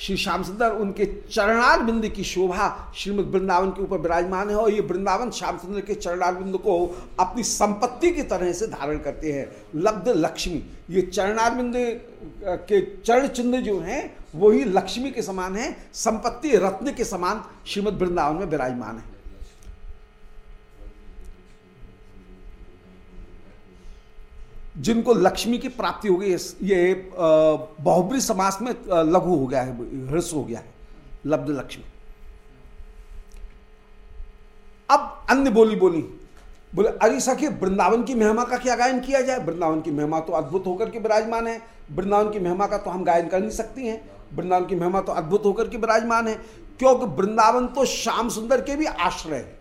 श्री श्याम सुंदर, उनके चरणार बिंद की शोभा श्रीमद वृंदावन के ऊपर विराजमान है और ये वृंदावन श्याम सुंदर के चरणार बिंद को अपनी संपत्ति की तरह से धारण करते हैं। लब्ध लक्ष्मी, ये चरणार बिंद के चरण चिन्ह जो हैं, वही लक्ष्मी के समान हैं, संपत्ति रत्न के समान श्रीमद वृंदावन में विराजमान है। जिनको लक्ष्मी की प्राप्ति हो गई, ये बहुबरी समास में लघु हो गया है हृस हो गया है, लब्ध लक्ष्मी। अब अन्य बोली बोली, बोले, अरे सखी वृंदावन की महिमा का क्या गायन किया जाए? वृंदावन की महिमा तो अद्भुत होकर के विराजमान है, वृंदावन की महिमा का तो हम गायन कर नहीं सकती हैं, वृंदावन की महिमा तो अद्भुत होकर के विराजमान है, क्योंकि वृंदावन तो श्याम सुंदर के भी आश्रय है।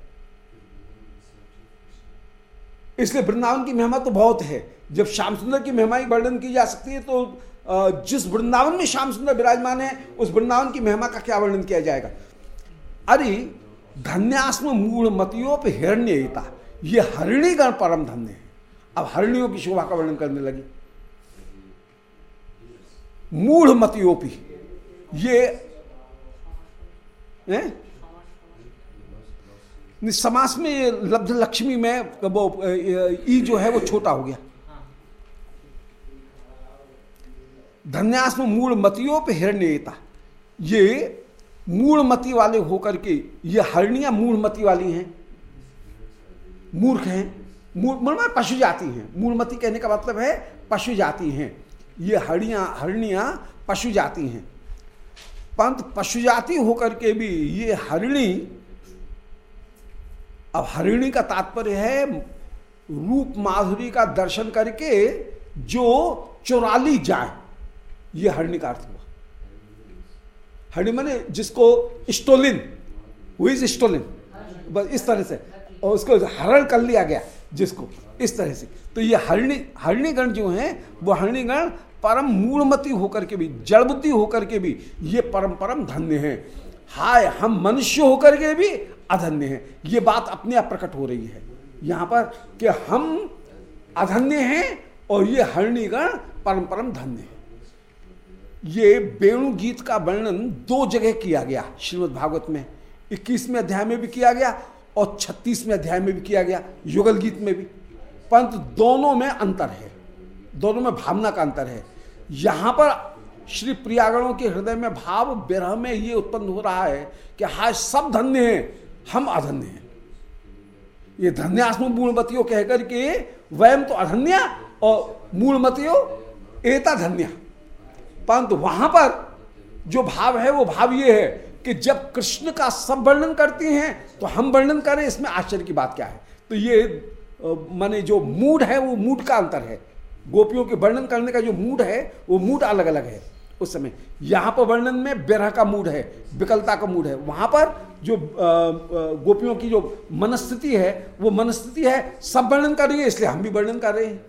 इसलिए वृंदावन की महिमा तो बहुत है। जब श्याम सुंदर की महिमा की वर्णन की जा सकती है तो जिस वृंदावन में श्याम सुंदर विराजमान है, उस वृंदावन की महिमा का क्या वर्णन किया जाएगा? अरे, धन्यास्म मूल मतियोप हिरण्यता ये हरिणीगण परम धन्य है। अब हरिणियों की शोभा का वर्णन करने लगी। मूढ़ मतियोपी। ये, है? समास में लब्ध लक्ष्मी में वो ई जो है वो छोटा हो गया। धन्यास्म मूल मतियों पे हिरण्यता। ये मूल मती वाले होकर के, ये हरणिया मूल मती वाली हैं। मूर्ख हैं। मूल पशु जाति हैं। मूलमती कहने का मतलब है पशु जाति हैं। ये हरणियाँ हरणिया पशु जाति हैं। पंत पशु जाति होकर के भी ये हरिणी अब हरिणी का तात्पर्य है रूप माधुरी का दर्शन करके जो चुराली जाए, ये हरणी का अर्थ हुआ। हरणी माने जिसको स्टोलिन वो इज़ स्टोलिन बस इस तरह से। और उसको हरण कर लिया गया, जिसको, इस तरह से। तो ये हरणी, हरणीगण जो हैं, वो हरणीगण परम मूलमती होकर के भी, जड़बुद्धि होकर के भी ये परम परम धन्य हैं। हाय, हम मनुष्य होकर के भी अधन्य हैं। ये बात अपने आप प्रकट हो रही है। यहाँ पर कि हम अधन्य हैं और ये हरणीगण परम परम धन्य है। ये वेणु गीत का वर्णन दो जगह किया गया श्रीमद भागवत में। इक्कीसवें अध्याय में भी किया गया और छत्तीसवें अध्याय में भी किया गया, युगल गीत में भी। परंतु दोनों में अंतर है। दोनों में भावना का अंतर है। यहाँ पर श्री प्रियागणों के हृदय में भाव विरह में ये उत्पन्न हो रहा है कि हाय, सब धन्य हैं, हम अधन्य हैं। ये धन्यास्म मूलमतियों कहकर के वयम तो अधन्य और मूलमतियों एता धन्य। परंतु वहाँ पर जो भाव है, वो भाव ये है कि जब कृष्ण का सब वर्णन करती हैं तो हम वर्णन करें, इसमें आश्चर्य की बात क्या है? तो ये माने जो मूड है, वो मूड का अंतर है। गोपियों के वर्णन करने का जो मूड है, वो मूड अलग अलग है। उस समय। यहाँ पर वर्णन में बेरह का मूड है, विकलता का मूड है। वहाँ पर जो गोपियों की जो मनस्थिति है, वो मनस्थिति है सब वर्णन कर रही है, इसलिए हम भी वर्णन कर रहे हैं।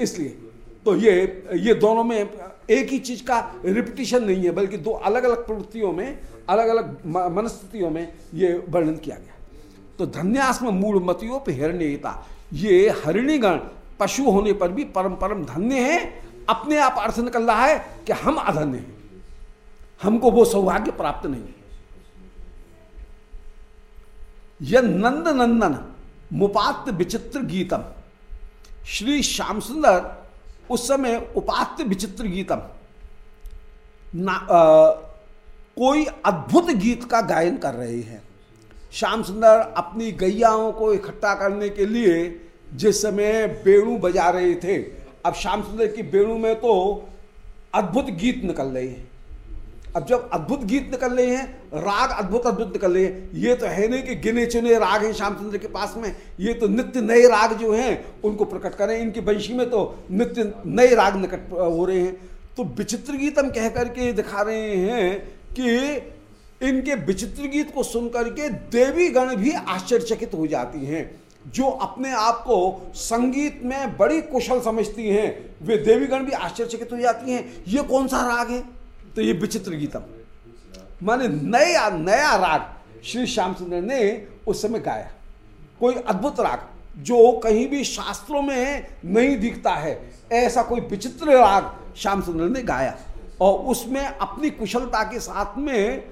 इसलिए। तो ये ये दोनों में एक ही चीज़ का रिपीटिशन नहीं है, बल्कि दो अलग अलग प्रवृत्तियों में अलग अलग मनस्थितियों में ये वर्णन किया गया। तो धन्यास्म मूल मतियों पर हिरण्यता ये हरिणीगण पशु होने पर भी परम परम धन्य है अपने आप अर्थ निकल रहा है कि हम अधन्य हैं। हमको वो सौभाग्य प्राप्त नहीं है। यह नंद नंदन मुपात विचित्र गीतम। श्री श्याम सुंदर उस समय उपात्य विचित्र गीतम। ना आ, कोई अद्भुत गीत का गायन कर रहे हैं। श्याम सुंदर अपनी गैयाओं को इकट्ठा करने के लिए जिस समय बेणु बजा रहे थे अब श्याम सुंदर की बेणु में तो अद्भुत गीत निकल रहे हैं। अब जब अद्भुत गीत निकल रहे हैं, राग अद्भुत अद्भुत निकल रहे हैं। ये तो है नहीं कि गिने चुने राग हैं श्याम श्यामचंद्र के पास में। ये तो नित्य नए राग जो हैं, उनको प्रकट करें। इनकी वंशी में तो नित्य नए राग निकट हो रहे हैं। तो विचित्र गीत हम कह करके दिखा रहे हैं कि इनके विचित्र गीत को सुनकर के देवी गण भी आश्चर्यचकित हो जाती हैं। जो अपने आप को संगीत में बड़ी कुशल समझती हैं, वे देवीगण भी आश्चर्यचकित हो जाती हैं, ये कौन सा राग है? तो ये विचित्र गीतम माने नया नया राग श्री श्याम सुंदर ने उस समय गाया। कोई अद्भुत राग जो कहीं भी शास्त्रों में नहीं दिखता है, ऐसा कोई विचित्र राग श्याम सुंदर ने गाया। और उसमें अपनी कुशलता के साथ में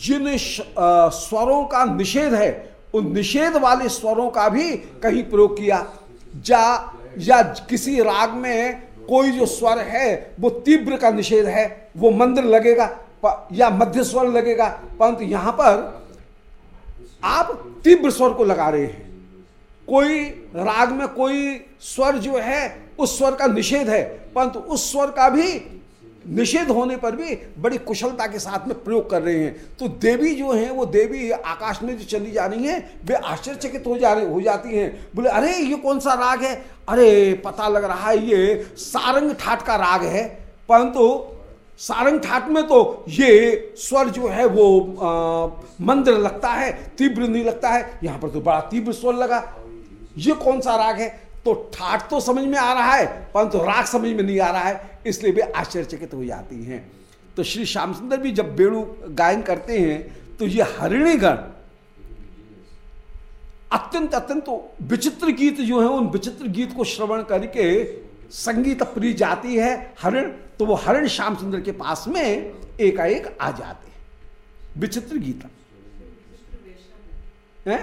जिन स्वरों का निषेध है उन निषेध वाले स्वरों का भी कहीं प्रयोग किया। जा, या किसी राग में कोई जो स्वर है, वो तीव्र का निषेध है, वो मंत्र लगेगा या मध्य स्वर लगेगा। परंतु यहाँ पर आप तीव्र स्वर को लगा रहे हैं। कोई राग में कोई स्वर जो है, उस स्वर का निषेध है। परंतु उस स्वर का भी निषेध होने पर भी बड़ी कुशलता के साथ में प्रयोग कर रहे हैं। तो देवी जो हैं, वो देवी आकाश में जो चली जा रही हैं, वे आश्चर्यचकित हो जा रही, हो जाती हैं। बोले, अरे, ये कौन सा राग है? अरे, पता लग रहा है, ये सारंग ठाट का राग है। परंतु सारंग ठाट में तो ये स्वर जो है, वो मंत्र लगता है, तीव्र नहीं लगता है। यहाँ पर तो बड़ा तीव्र स्वर लगा। ये कौन सा राग है? तो ठाट तो समझ में आ रहा है, परंतु राग समझ में नहीं आ रहा है, इसलिए वे आश्चर्यचकित हो जाती हैं। तो श्री श्याम सुंदर भी जब वेणु गायन करते हैं तो ये हरिणीगण अत्यंत अत्यंत विचित्र गीत जो है, उन विचित्र गीत को श्रवण करके संगीत प्रिय जाती है, हरिण तो वो हरिण श्याम सुंदर के पास में एकाएक आ जाते हैं। विचित्र गीत। है?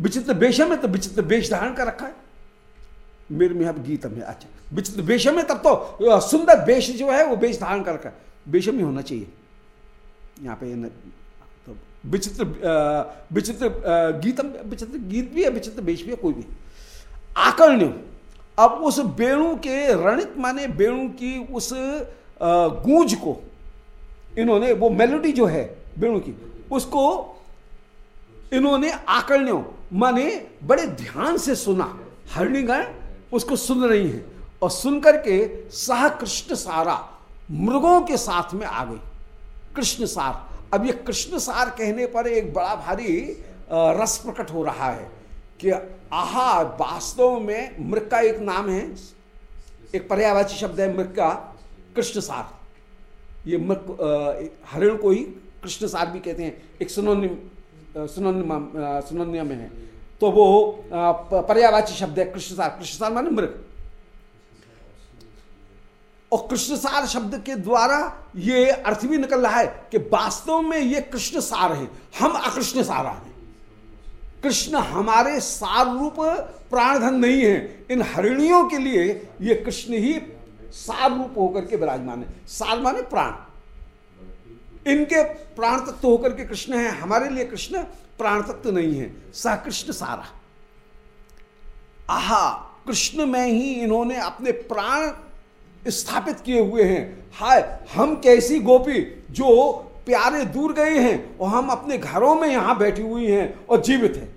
विचित्र वेशम है तो विचित्र वेश धारण कर रखा है। मेरे में अब गीत में अच्छा। विचित्र वेशम है तब तो सुंदर वेश जो है वो वेश धारण कर रखा है। वेशम ही होना चाहिए। यहाँ पे तो विचित्र विचित्र गीतम विचित्र गीत भी है, विचित्र वेश भी है, कोई भी। आकर्ण्य, अब उस वेणु के रणित माने वेणु की उस गूंज को, इन्होंने वो मेलोडी जो है वेणु की, उसको इन्होंने आकर्ण्यों, माने बड़े ध्यान से सुना। हरणीगण उसको सुन रही हैं और सुनकर के सह कृष्ण सारा मृगों के साथ में आ गई। कृष्ण सार। अब ये कृष्ण सार कहने पर एक बड़ा भारी रस प्रकट हो रहा है कि आहा, वास्तव में मृग का एक नाम है। एक पर्यावाची शब्द है मृग का, कृष्ण सार। ये मृग हरिण को ही कृष्ण सार भी कहते हैं। एक सुनोनिम सुनन्य में है। तो वो पर्यावाची शब्द है कृष्णसार कृष्णसार माने मृग। और कृष्णसार शब्द के द्वारा ये अर्थ भी निकल रहा है कि वास्तव में ये कृष्ण सार है। हम अकृष्ण सारा हैं। कृष्ण हमारे सार रूप प्राणधन नहीं है। इन हरिणियों के लिए ये कृष्ण ही सार रूप होकर के विराजमान है। सार माने प्राण। इनके प्राण तत्व होकर के कृष्ण है, हमारे लिए कृष्ण प्राण तत्व नहीं है। सह कृष्ण सारा। आहा, कृष्ण में ही इन्होंने अपने प्राण स्थापित किए हुए हैं। हाय, हम कैसी गोपी जो प्यारे दूर गए हैं और हम अपने घरों में यहाँ बैठी हुई हैं और जीवित हैं।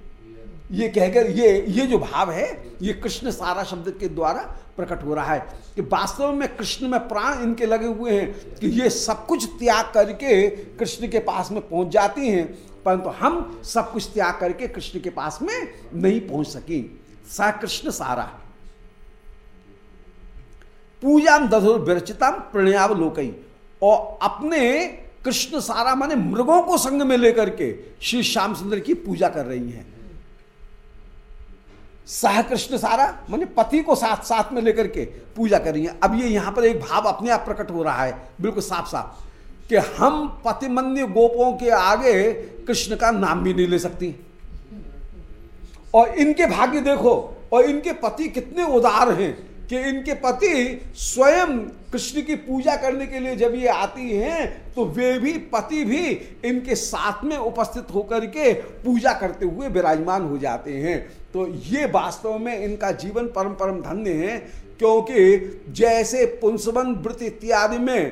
ये कहकर ये ये जो भाव है, ये कृष्ण सारा शब्द के द्वारा प्रकट हो रहा है कि वास्तव में कृष्ण में प्राण इनके लगे हुए हैं कि ये सब कुछ त्याग करके कृष्ण के पास में पहुँच जाती हैं, परंतु हम सब कुछ त्याग करके कृष्ण के पास में नहीं पहुँच सकी। सा कृष्ण सारा। पूजा दधुर विरचिता प्रणयावलोकई और अपने कृष्ण सारा माने मृगों को संग में लेकर के श्री श्याम सुंदर की पूजा कर रही हैं। सह कृष्ण सारा, मैंने पति को साथ साथ में लेकर के पूजा करेंगे अब ये यहाँ पर एक भाव अपने आप प्रकट हो रहा है, बिल्कुल साफ़ साफ़ कि हम पतिमन्य गोपों के आगे कृष्ण का नाम भी नहीं ले सकती। और इनके भाग्य देखो, और इनके पति कितने उदार हैं। कि इनके पति स्वयं कृष्ण की पूजा करने के लिए जब ये आती हैं तो वे भी, पति भी इनके साथ में उपस्थित होकर के पूजा करते हुए विराजमान हो जाते हैं। तो ये वास्तव में इनका जीवन परम परम धन्य है, क्योंकि जैसे पुंसवन व्रत इत्यादि में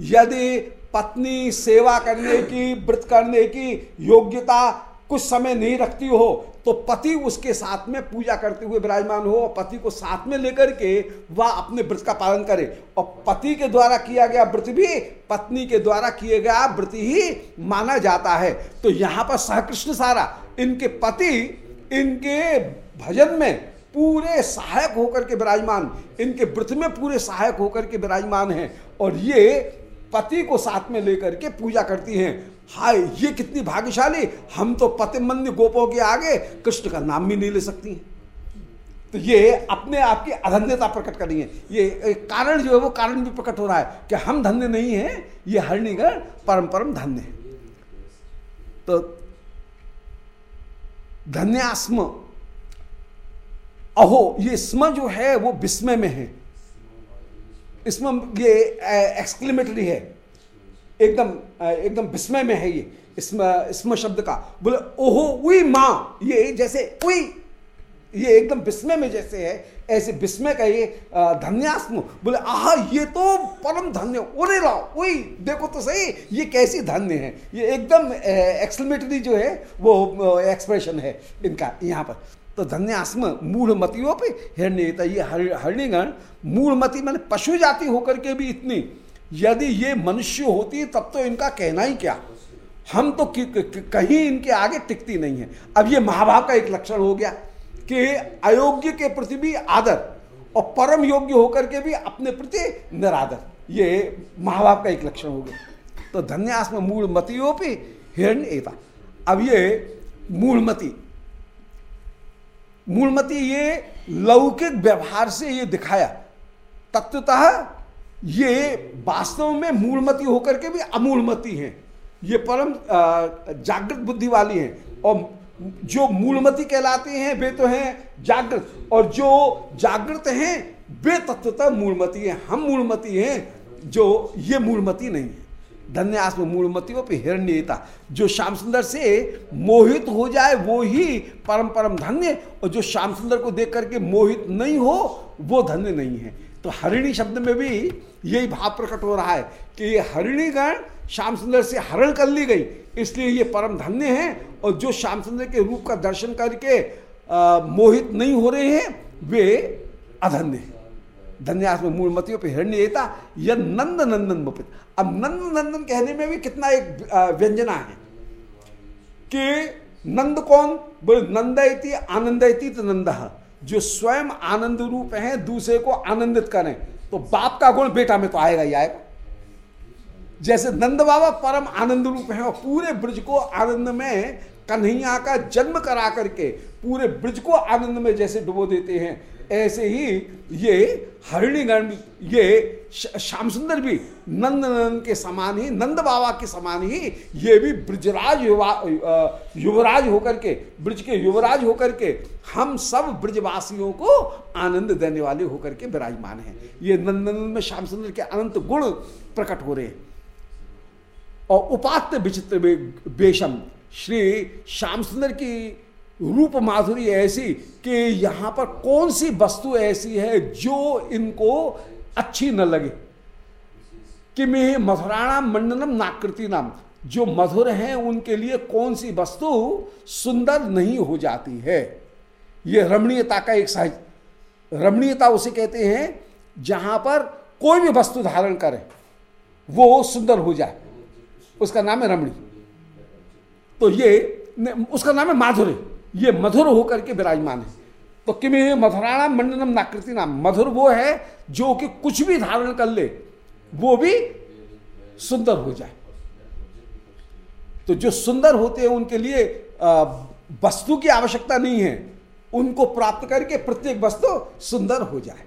यदि पत्नी सेवा करने की, व्रत करने की योग्यता कुछ समय नहीं रखती हो तो पति उसके साथ में पूजा करते हुए विराजमान हो और पति को साथ में लेकर के वह अपने व्रत का पालन करे। और पति के द्वारा किया गया व्रत भी पत्नी के द्वारा किए गया व्रत ही माना जाता है। तो यहाँ पर सहकृष्ण सारा, इनके पति, इनके भजन में पूरे सहायक होकर के विराजमान, इनके व्रत में पूरे सहायक होकर के विराजमान हैं। और ये पति को साथ में लेकर के पूजा करती हैं। हाय, ये कितनी भाग्यशाली। हम तो पतिमंद गोपों के आगे कृष्ण का नाम भी नहीं ले सकती हैं। तो ये अपने आप की अधन्यता प्रकट कर रही है। ये कारण जो है, वो कारण भी प्रकट हो रहा है कि हम धन्य नहीं हैं, ये हरणिगण परम परम धन्य है। तो धन्यास्म, अहो, ये स्म जो है, वो विस्मय में है। इसमें ये एक्सक्लेमेटरी है। एकदम एकदम विस्मय में है ये, इसमें शब्द का। बोले, ओहो, उई माँ, ये जैसे, उई, ये एकदम विस्मय में जैसे है, ऐसे विस्मय का ये धन्यास्म। बोले, आह, ये तो परम धन्य, ओरे लाओ वही देखो तो सही, ये कैसी धन्य है। ये एकदम एक्सलमेटरी जो है, वो एक्सप्रेशन है इनका, यहाँ पर। तो धन्यास्म मूढ़मतियों पे, हिरण्य, ये हरणिगण मूढ़मती मैंने पशु जाति होकर के भी इतनी यदि ये मनुष्य होती, तब तो इनका कहना ही क्या? हम तो कहीं इनके आगे टिकती नहीं है। अब ये महाभाव का एक लक्षण हो गया कि अयोग्य के प्रति भी आदर और परम योग्य होकर के भी अपने प्रति निरादर। ये महाभाव का एक लक्षण हो गया। तो धन्यास में मूलमतियों पे हिरण्य एता अब ये मूलमती मूलमती ये लौकिक व्यवहार से ये दिखाया। तत्वतः ये वास्तव में मूलमती होकर के भी अमूलमती हैं। ये परम जागृत बुद्धि वाली हैं। और जो मूलमती कहलाते हैं, वे तो हैं जागृत। और जो जागृत हैं, वे तत्वतः मूलमती हैं। हम मूलमती हैं, जो ये मूलमती नहीं है। धन्यास में मूलमतियों पे हिरण्यता। जो श्याम सुंदर से मोहित हो जाए, वो ही परम परम धन्य। और जो श्याम सुंदर को देख करके मोहित नहीं हो, वो धन्य नहीं है। तो हरिणी शब्द में भी यही भाव प्रकट हो रहा है कि ये हरिणी गण श्याम सुंदर से हरण कर ली गई। इसलिए ये परम धन्य है और जो श्याम सुंदर के रूप का दर्शन करके आ, मोहित नहीं हो रहे हैं वे अधन्य है। धन्यास में मूलमतियों पर हिरण्य यह नंद नंदन मुपित। अब नंद नंदन कहने में भी कितना एक व्यंजना है कि नंद कौन? बोले नंदयती आनंदयती तो नंद। जो स्वयं आनंद रूप है, दूसरे को आनंदित करें। तो बाप का गुण बेटा में तो आएगा ही आएगा। जैसे नंद बाबा परम आनंद रूप है और पूरे ब्रज को आनंद में कन्हैया का जन्म करा करके पूरे ब्रज को आनंद में जैसे डुबो देते हैं ऐसे ही ये हरिणीगण ये श्याम सुंदर भी नंद नंदन के समान ही, नंद बाबा के समान ही ये भी ब्रजराज युवराज होकर के, ब्रज के युवराज होकर के हम सब ब्रजवासियों को आनंद देने वाले होकर के विराजमान हैं। ये नंदन में श्याम सुंदर के अनंत गुण प्रकट हो रहे हैं। और उपात्य विचित्र बेशम श्री श्याम सुंदर की रूप माधुरी ऐसी कि यहाँ पर कौन सी वस्तु ऐसी है जो इनको अच्छी न लगे? कि मैं मधुराणाम मंडनम नाकृति नाम, जो मधुर हैं, उनके लिए कौन सी वस्तु सुंदर नहीं हो जाती है? यह रमणीयता का एक साहित्य। रमणीयता उसे कहते हैं, जहाँ पर कोई भी वस्तु धारण करे, वो सुंदर हो जाए। उसका नाम है रमणी। तो ये, उसका नाम है माधुर्य ये मधुर होकर के विराजमान है। तो किमे मधुराणाम मंडनम नाकृति नाम, मधुर वो है जो कि कुछ भी धारण कर ले, वो भी सुंदर हो जाए। तो जो सुंदर होते हैं, उनके लिए वस्तु की आवश्यकता नहीं है। उनको प्राप्त करके प्रत्येक वस्तु सुंदर हो जाए।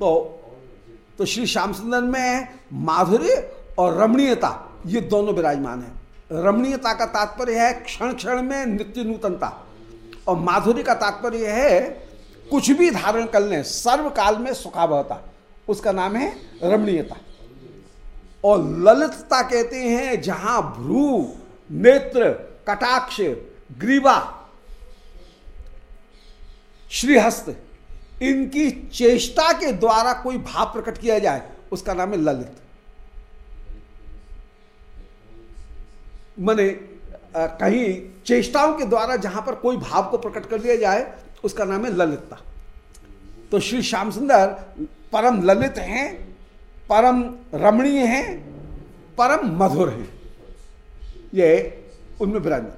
तो तो श्री श्याम सुंदर में माधुर्य और रमणीयता, ये दोनों विराजमान है। रमणीयता का तात्पर्य है क्षण क्षण में नित्य नूतनता। और माधुरी का तात्पर्य है, कुछ भी धारण कर लें, सर्वकाल में सुखावहता। उसका नाम है रमणीयता। और ललितता कहते हैं, जहाँ भ्रू, नेत्र, कटाक्ष, ग्रीवा, श्रीहस्त, इनकी चेष्टा के द्वारा कोई भाव प्रकट किया जाए, उसका नाम है ललित। मने कहीं चेष्टाओं के द्वारा जहाँ पर कोई भाव को प्रकट कर दिया जाए, उसका नाम है ललितता। तो श्री श्याम सुंदर परम ललित हैं, परम रमणीय हैं, परम मधुर हैं। ये उनमें विराजमान।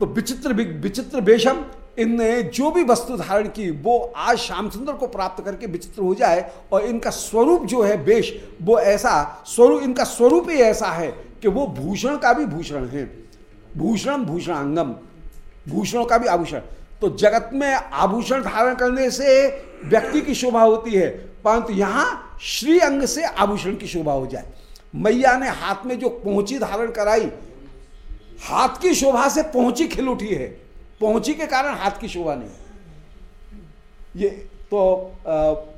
तो विचित्र विचित्र बेशम इनने जो भी वस्तु धारण की, वो आज श्याम सुंदर को प्राप्त करके विचित्र हो जाए, और इनका स्वरूप जो है बेश वो ऐसा स्वरूप इनका स्वरूप ही ऐसा है कि वो भूषण का भी भूषण है। भूषण भूषणांगम, भूषणों का भी आभूषण। तो जगत में आभूषण धारण करने से व्यक्ति की शोभा होती है, परंतु यहाँ श्री अंग से आभूषण की शोभा हो जाए। मैया ने हाथ में जो पहुँची धारण कराई, हाथ की शोभा से पहुँची खिल उठी है। पहुँची के कारण हाथ की शोभा नहीं। ये तो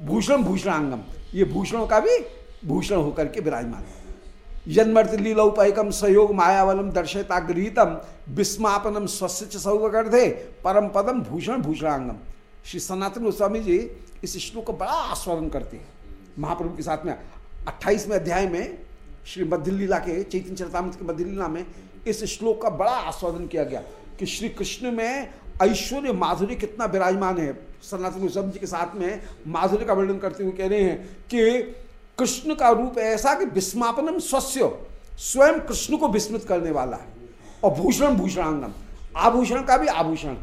भूषण भूषणांगम, ये भूषणों का भी भूषण होकर के विराजमान जन्मर्थ लीलोपैकम सहयोग मायावलम दर्शयता गृहितम विस्मापनम स्वस्थ सौगर्धे परम पदम भूषण भूषणांगम श्री सनातन गोस्वामी जी इस श्लोक का बड़ा आस्वादन करते हैं। महाप्रभु के साथ में अट्ठाईसवें अध्याय में श्री मध्य लीला के चैतन्य चरतामृत के मध्य लीला में इस श्लोक का बड़ा आस्वादन किया गया कि श्री कृष्ण में ऐश्वर्य माधुर्य कितना विराजमान है। सनातन गोस्वामी जी के साथ में माधुर्य का वर्णन करते हुए कह रहे हैं कि कृष्ण का रूप ऐसा कि विस्मापनम स्वस्य स्वयं कृष्ण को विस्मृत करने वाला है। और भूषण भूषणांगम, आभूषण का भी आभूषण।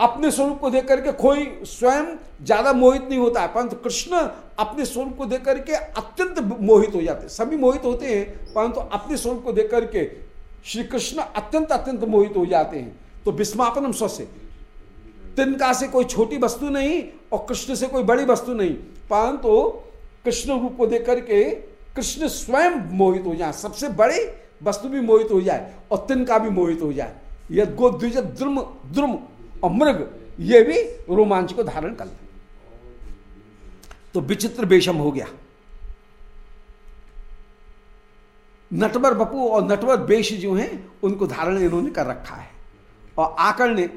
अपने स्वरूप को देख करके कोई स्वयं ज़्यादा मोहित नहीं होता है परंतु कृष्ण अपने स्वरूप को देख करके अत्यंत मोहित हो जाते सभी मोहित होते हैं, परंतु अपने स्वरूप को देख करके श्री कृष्ण अत्यंत अत्यंत मोहित हो जाते हैं। तो विस्मापनम स्वस्य। तिनका से कोई छोटी वस्तु नहीं और कृष्ण से कोई बड़ी वस्तु नहीं। परंतु तो कृष्ण रूप को देख करके कृष्ण स्वयं मोहित हो जाए। सबसे बड़ी वस्तु भी मोहित हो जाए और तिनका भी मोहित हो जाए। यह गो द्विज द्रुम द्रुम और मृग, ये भी रोमांच को धारण कर तो विचित्र बेशम हो गया। नटवर बपू और नटवर बेश जो हैं, उनको धारण इन्होंने कर रखा है। और आकर ने,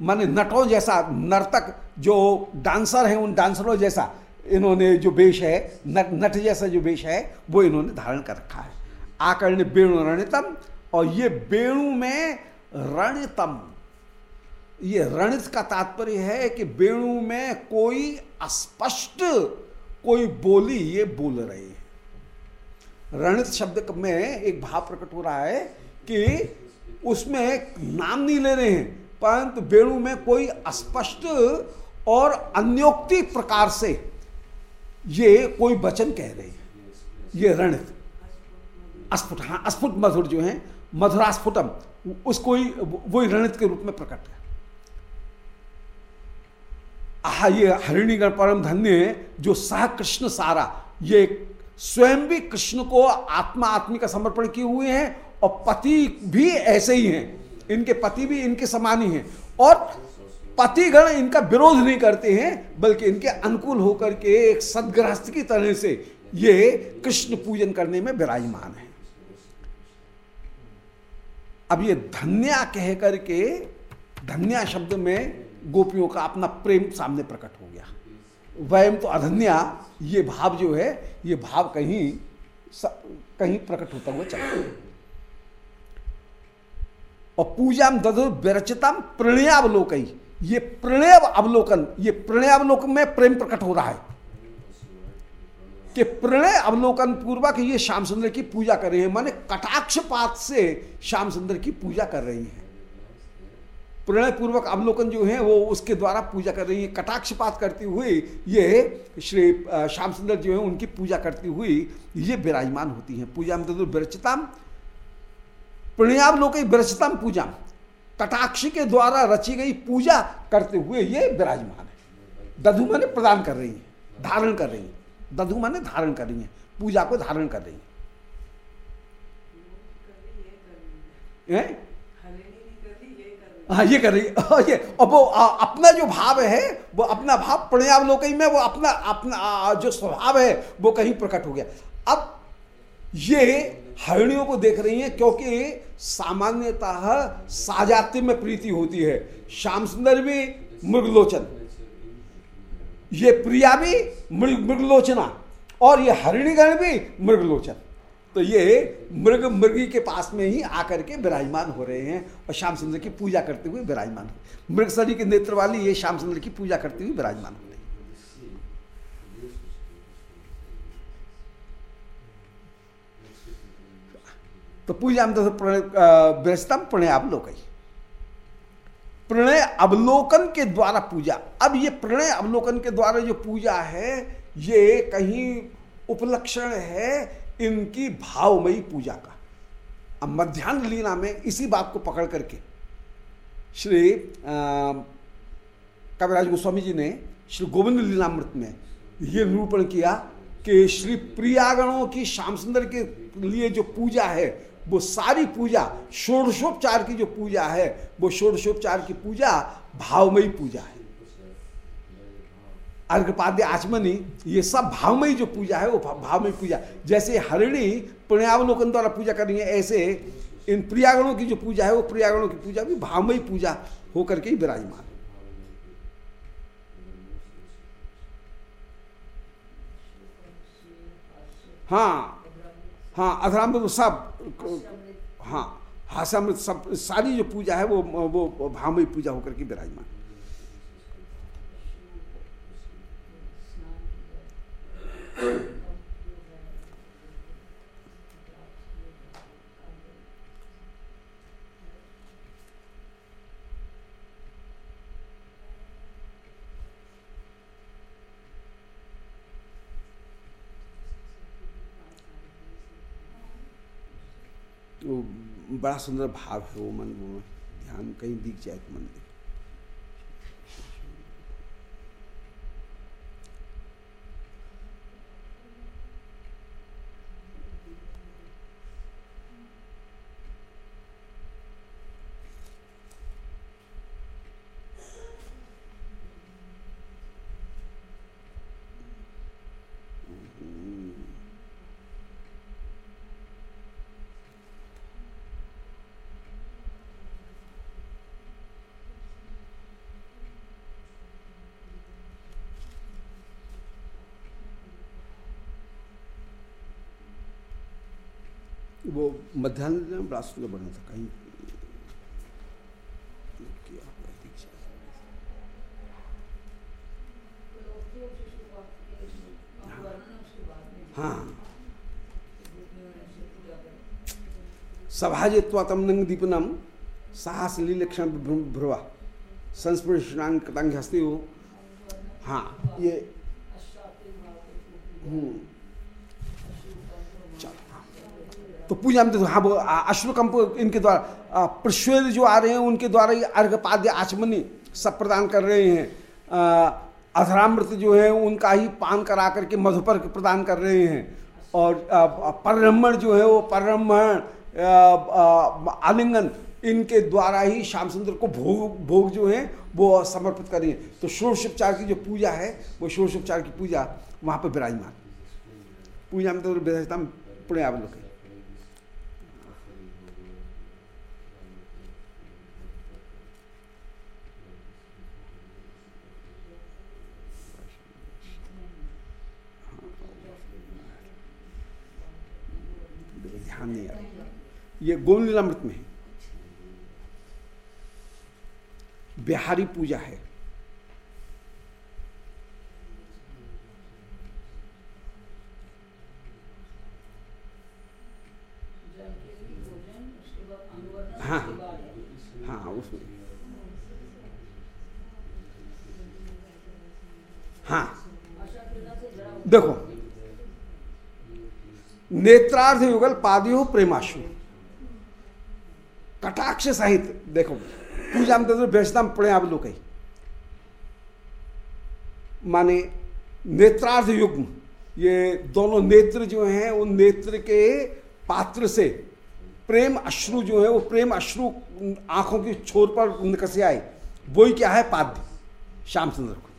माने नटों जैसा नर्तक जो डांसर हैं, उन डांसरों जैसा इन्होंने जो वेश है, नट नट जैसा जो वेश है, वो इन्होंने धारण कर रखा है। आकर ने वेणु रणितम, और ये वेणु में रणितम। ये रणित का तात्पर्य है कि वेणु में कोई अस्पष्ट, कोई बोली ये बोल रहे हैं। रणित शब्द में एक भाव प्रकट हो रहा है कि उसमें नाम नहीं ले रहे हैं, परंतु वेणु में कोई अस्पष्ट और अन्योक्ति प्रकार से ये कोई वचन कह रहे हैं। ये रणित अस्फुट हाँ अस्फुट मधुर जो है मधुरास्फुटम उसको ही वही रणित के रूप में प्रकट है। आह, ये हरिणीगण परम धन्य जो सह कृष्ण सारा, ये स्वयं भी कृष्ण को आत्मा आत्मी का समर्पण किए हुए हैं, और पति भी ऐसे ही हैं। इनके पति भी इनके समान ही हैं। और पतिगण इनका विरोध नहीं करते हैं, बल्कि इनके अनुकूल होकर के एक सदग्रस्त की तरह से ये कृष्ण पूजन करने में विराजमान है। अब ये धन्या कह करके धन्या शब्द में गोपियों का अपना प्रेम सामने प्रकट हो गया। वयम तो अधन्या, ये भाव जो है, ये भाव कहीं कहीं प्रकट होता हुआ चलता है और पूजा दधु विरचितम प्रणयावलोक ये प्रणय अवलोकन, ये प्रणय अवलोकन में प्रेम प्रकट हो रहा है। कि प्रणय अवलोकन पूर्वक ये श्याम सुंदर की पूजा कर रहे हैं, माने कटाक्ष कटाक्षपात से श्याम सुंदर की पूजा कर रही है। प्रणय पूर्वक अवलोकन जो है, वो उसके द्वारा पूजा कर रही है। कटाक्ष कटाक्षपात करती हुई ये श्री श्याम सुंदर जो है, उनकी पूजा करती हुई ये विराजमान होती है। पूजा में तो विरचिताम प्रणयावलोक विरचिताम पूजा। कटाक्ष के द्वारा रची गई पूजा करते हुए ये विराजमान है। दधु माने प्रदान कर रही है, धारण कर रही है। दधु माने धारण कर रही है, पूजा को धारण कर रही है। हाँ? ये कर रही है। ये, और वो अपना जो भाव है, वो अपना भाव प्रणयावलोकई में, वो अपना अपना जो स्वभाव है, वो कहीं प्रकट हो गया। अब ये हरणियों को देख रही हैं, क्योंकि सामान्यतः साजाति में प्रीति होती है। श्याम सुंदर भी मृगलोचन। ये प्रिया भी मृगलोचना और ये हरिणीगण भी मृगलोचन। तो ये मृग मृगी के पास में ही आकर के विराजमान हो रहे हैं और श्याम सुंदर की पूजा करते हुए विराजमान मृग शरीर के नेत्र वाली ये श्याम सुंदर की पूजा करते हुए विराजमान हो। तो पूजा तो प्रणय व्यस्तम प्रणय अवलोकन। प्रणय अवलोकन के द्वारा पूजा। अब ये प्रणय अवलोकन के द्वारा जो पूजा है, ये कहीं उपलक्षण है इनकी भावमयी पूजा का। अब मध्यान्ह लीला में इसी बात को पकड़ करके श्री कविराज गोस्वामी जी ने श्री गोविंद लीलामृत में ये निरूपण किया कि श्री प्रियागणों की श्याम सुंदर के लिए जो पूजा है वो सारी पूजा, षोडशोपचार की जो पूजा है, वो षोडशोपचार की पूजा भावमयी पूजा है। अर्घपाद्य आचमनी, ये सब भावमयी जो पूजा है, वो भावमयी पूजा। जैसे हरिणी पुण्यावलोकन द्वारा पूजा कर रही है, ऐसे इन प्रियागणों की जो पूजा है, वो प्रियागणों की पूजा भी भावमयी पूजा होकर के ही विराजमान हाँ। हाँ अधराम सब हाँ हासामृत सब, सारी जो पूजा है वो वो भावमयी पूजा होकर के विराजमान। तो बड़ा सुंदर भाव है वो मन वो ध्यान कहीं दिख जाए तो मन दिख वो मध्यान्ह बड़ा सुंदर बना था, कहीं। हाँ सभाजित्वातम नंग दीपनम साहस लीलक्षण भ्रुवा संस्पृष्णांग कतंग हस्ती हो हाँ ये। हम्म। तो पूजा में तो हाँ वो अश्वकंप इनके द्वारा प्रश्वेद जो आ रहे हैं, उनके द्वारा ये अर्घपाद्य आचमनी सब प्रदान कर रहे हैं। अधरामृत जो है, उनका ही पान करा करके मधुपर प्रदान कर रहे हैं। और परब्रह्मण जो है, वो परब्रह्मण आलिंगन, इनके द्वारा ही श्याम सुंदर को भोग भोग जो है, वो समर्पित कर तो षोड़शोपचार की जो पूजा है, वो षोड़शोपचार की पूजा वहाँ पर विराजमान। पूजा में तो विधायता पुण्य अवलोक है। ध्यान नहीं आ रहा ये गोविंदमृत में है। बिहारी पूजा है। हाँ हाँ उसमें। हाँ। देखो नेत्रार्थ युगल पादियो प्रेमाशु कटाक्ष सहित, देखो, पूजा में तो व्यस्तम पड़े आप लोग माने नेत्रार्थ युग, ये दोनों नेत्र जो हैं, उन नेत्र के पात्र से प्रेम अश्रु जो है, वो प्रेम अश्रु आँखों की छोर पर निकसे आए। वो ही क्या है? पाद्य श्याम सुंदर को।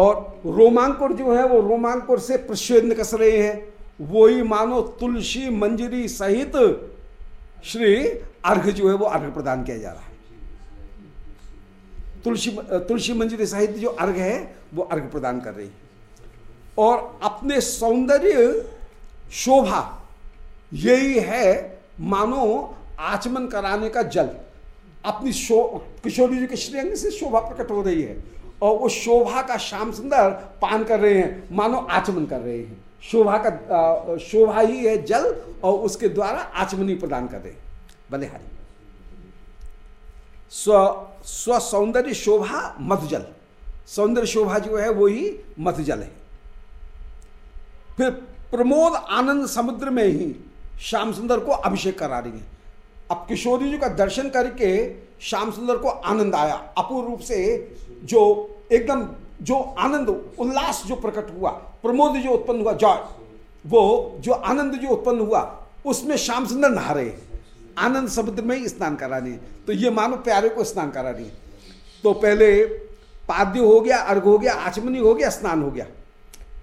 और रोमांकुर जो है, वो रोमांकुर से प्रश्वेद निकस रहे हैं। वो ही मानो तुलसी मंजरी सहित श्री अर्घ जो है वो अर्घ प्रदान किया जा रहा है। तुलसी तुलसी मंजरी सहित जो अर्घ है, वो अर्घ प्रदान कर रही है। और अपने सौंदर्य शोभा, यही है मानो आचमन कराने का जल। अपनी शो, किशोरी जी के श्रीअंग से शोभा प्रकट हो रही है और वो शोभा का श्याम सुंदर पान कर रहे हैं, मानो आचमन कर रहे हैं। शोभा का शोभा ही है जल और उसके द्वारा आचमनी प्रदान कर हैं बलिहारी स्व स्व सौंदर्य शोभा मधुजल। सौंदर्य शोभा जो है वो ही मधुजल है। फिर प्रमोद आनंद समुद्र में ही श्याम सुंदर को अभिषेक करा रही है। अब किशोरी जी का दर्शन करके श्याम सुंदर को आनंद आया। अपूर्व रूप से जो एकदम जो आनंद, उल्लास जो प्रकट हुआ, प्रमोद जो उत्पन्न हुआ, जॉय, वो जो आनंद जो उत्पन्न हुआ, उसमें श्याम सुंदर नहा रहे आनंद समुद्र में ही स्नान करा रही तो ये मानो प्यारे को स्नान करा रही तो पहले पाद्य हो गया, अर्घ हो गया, आचमनी हो गया, स्नान हो गया।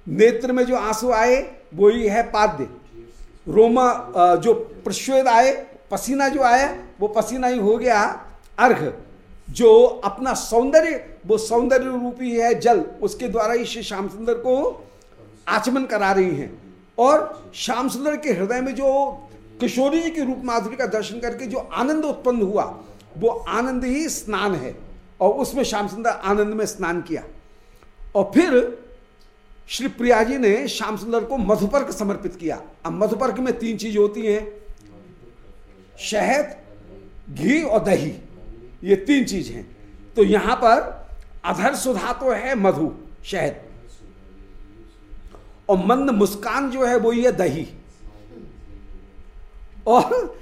नेत्र में जो आँसू आए वो ही है पाद्य। रोमा जो प्रश्वेद आए, पसीना जो आया, वो पसीना ही हो गया अर्घ। जो अपना सौंदर्य वो सौंदर्य रूपी है, जल, उसके द्वारा ही श्री श्याम सुंदर को आचमन करा रही हैं। और श्याम सुंदर के हृदय में जो किशोरी जी के रूप माधुरी का दर्शन करके जो आनंद उत्पन्न हुआ, वो आनंद ही स्नान है। और उसमें श्याम सुंदर आनंद में स्नान किया। और फिर श्री प्रिया जी ने श्याम सुंदर को मधुपर्क समर्पित किया। अब मधुपर्क में तीन चीज़ होती हैं, शहद, घी और दही। ये तीन चीज़ हैं। तो यहाँ पर अधर सुधा तो है मधु, शहद। और मंद मुस्कान जो है वो ये दही। और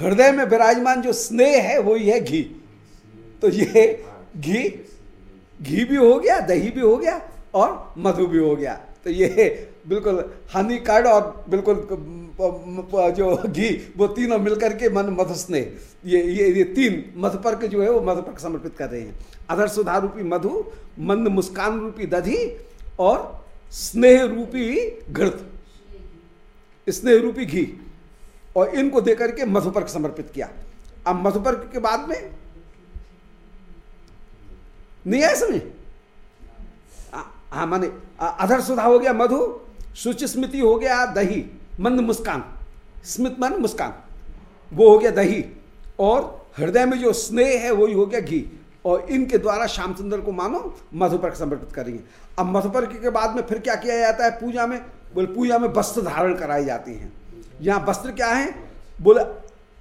हृदय में विराजमान जो स्नेह है वो ये घी। तो ये घी घी भी हो गया, दही भी हो गया और मधु भी हो गया। तो ये बिल्कुल हानि कार्ड और बिल्कुल जो घी, वो तीनों मिलकर के मन मधु स्नेह ये ये ये तीन मधुपर्क जो है, वो मधुपर्क समर्पित कर रहे हैं। अधर सुधा रूपी मधु, मंद मुस्कान रूपी दधि और स्नेह रूपी घृत। स्नेह रूपी घी। और इनको देकर के मधुपर्क समर्पित किया। अब मधुपर्क के बाद में? नहीं है समझ हाँ माने अधर सुधा हो गया मधु सुच स्मृति हो गया दही। मंद मुस्कान स्मित मन मुस्कान। वो हो गया दही और हृदय में जो स्नेह है वही हो गया घी। और इनके द्वारा श्याम सुंदर को मानो मधुपर्क समर्पित करेंगे अब मधुपर्क के बाद में फिर क्या किया जाता है पूजा में? बोले, पूजा में वस्त्र धारण कराई जाती हैं। यहाँ वस्त्र क्या है? बोले,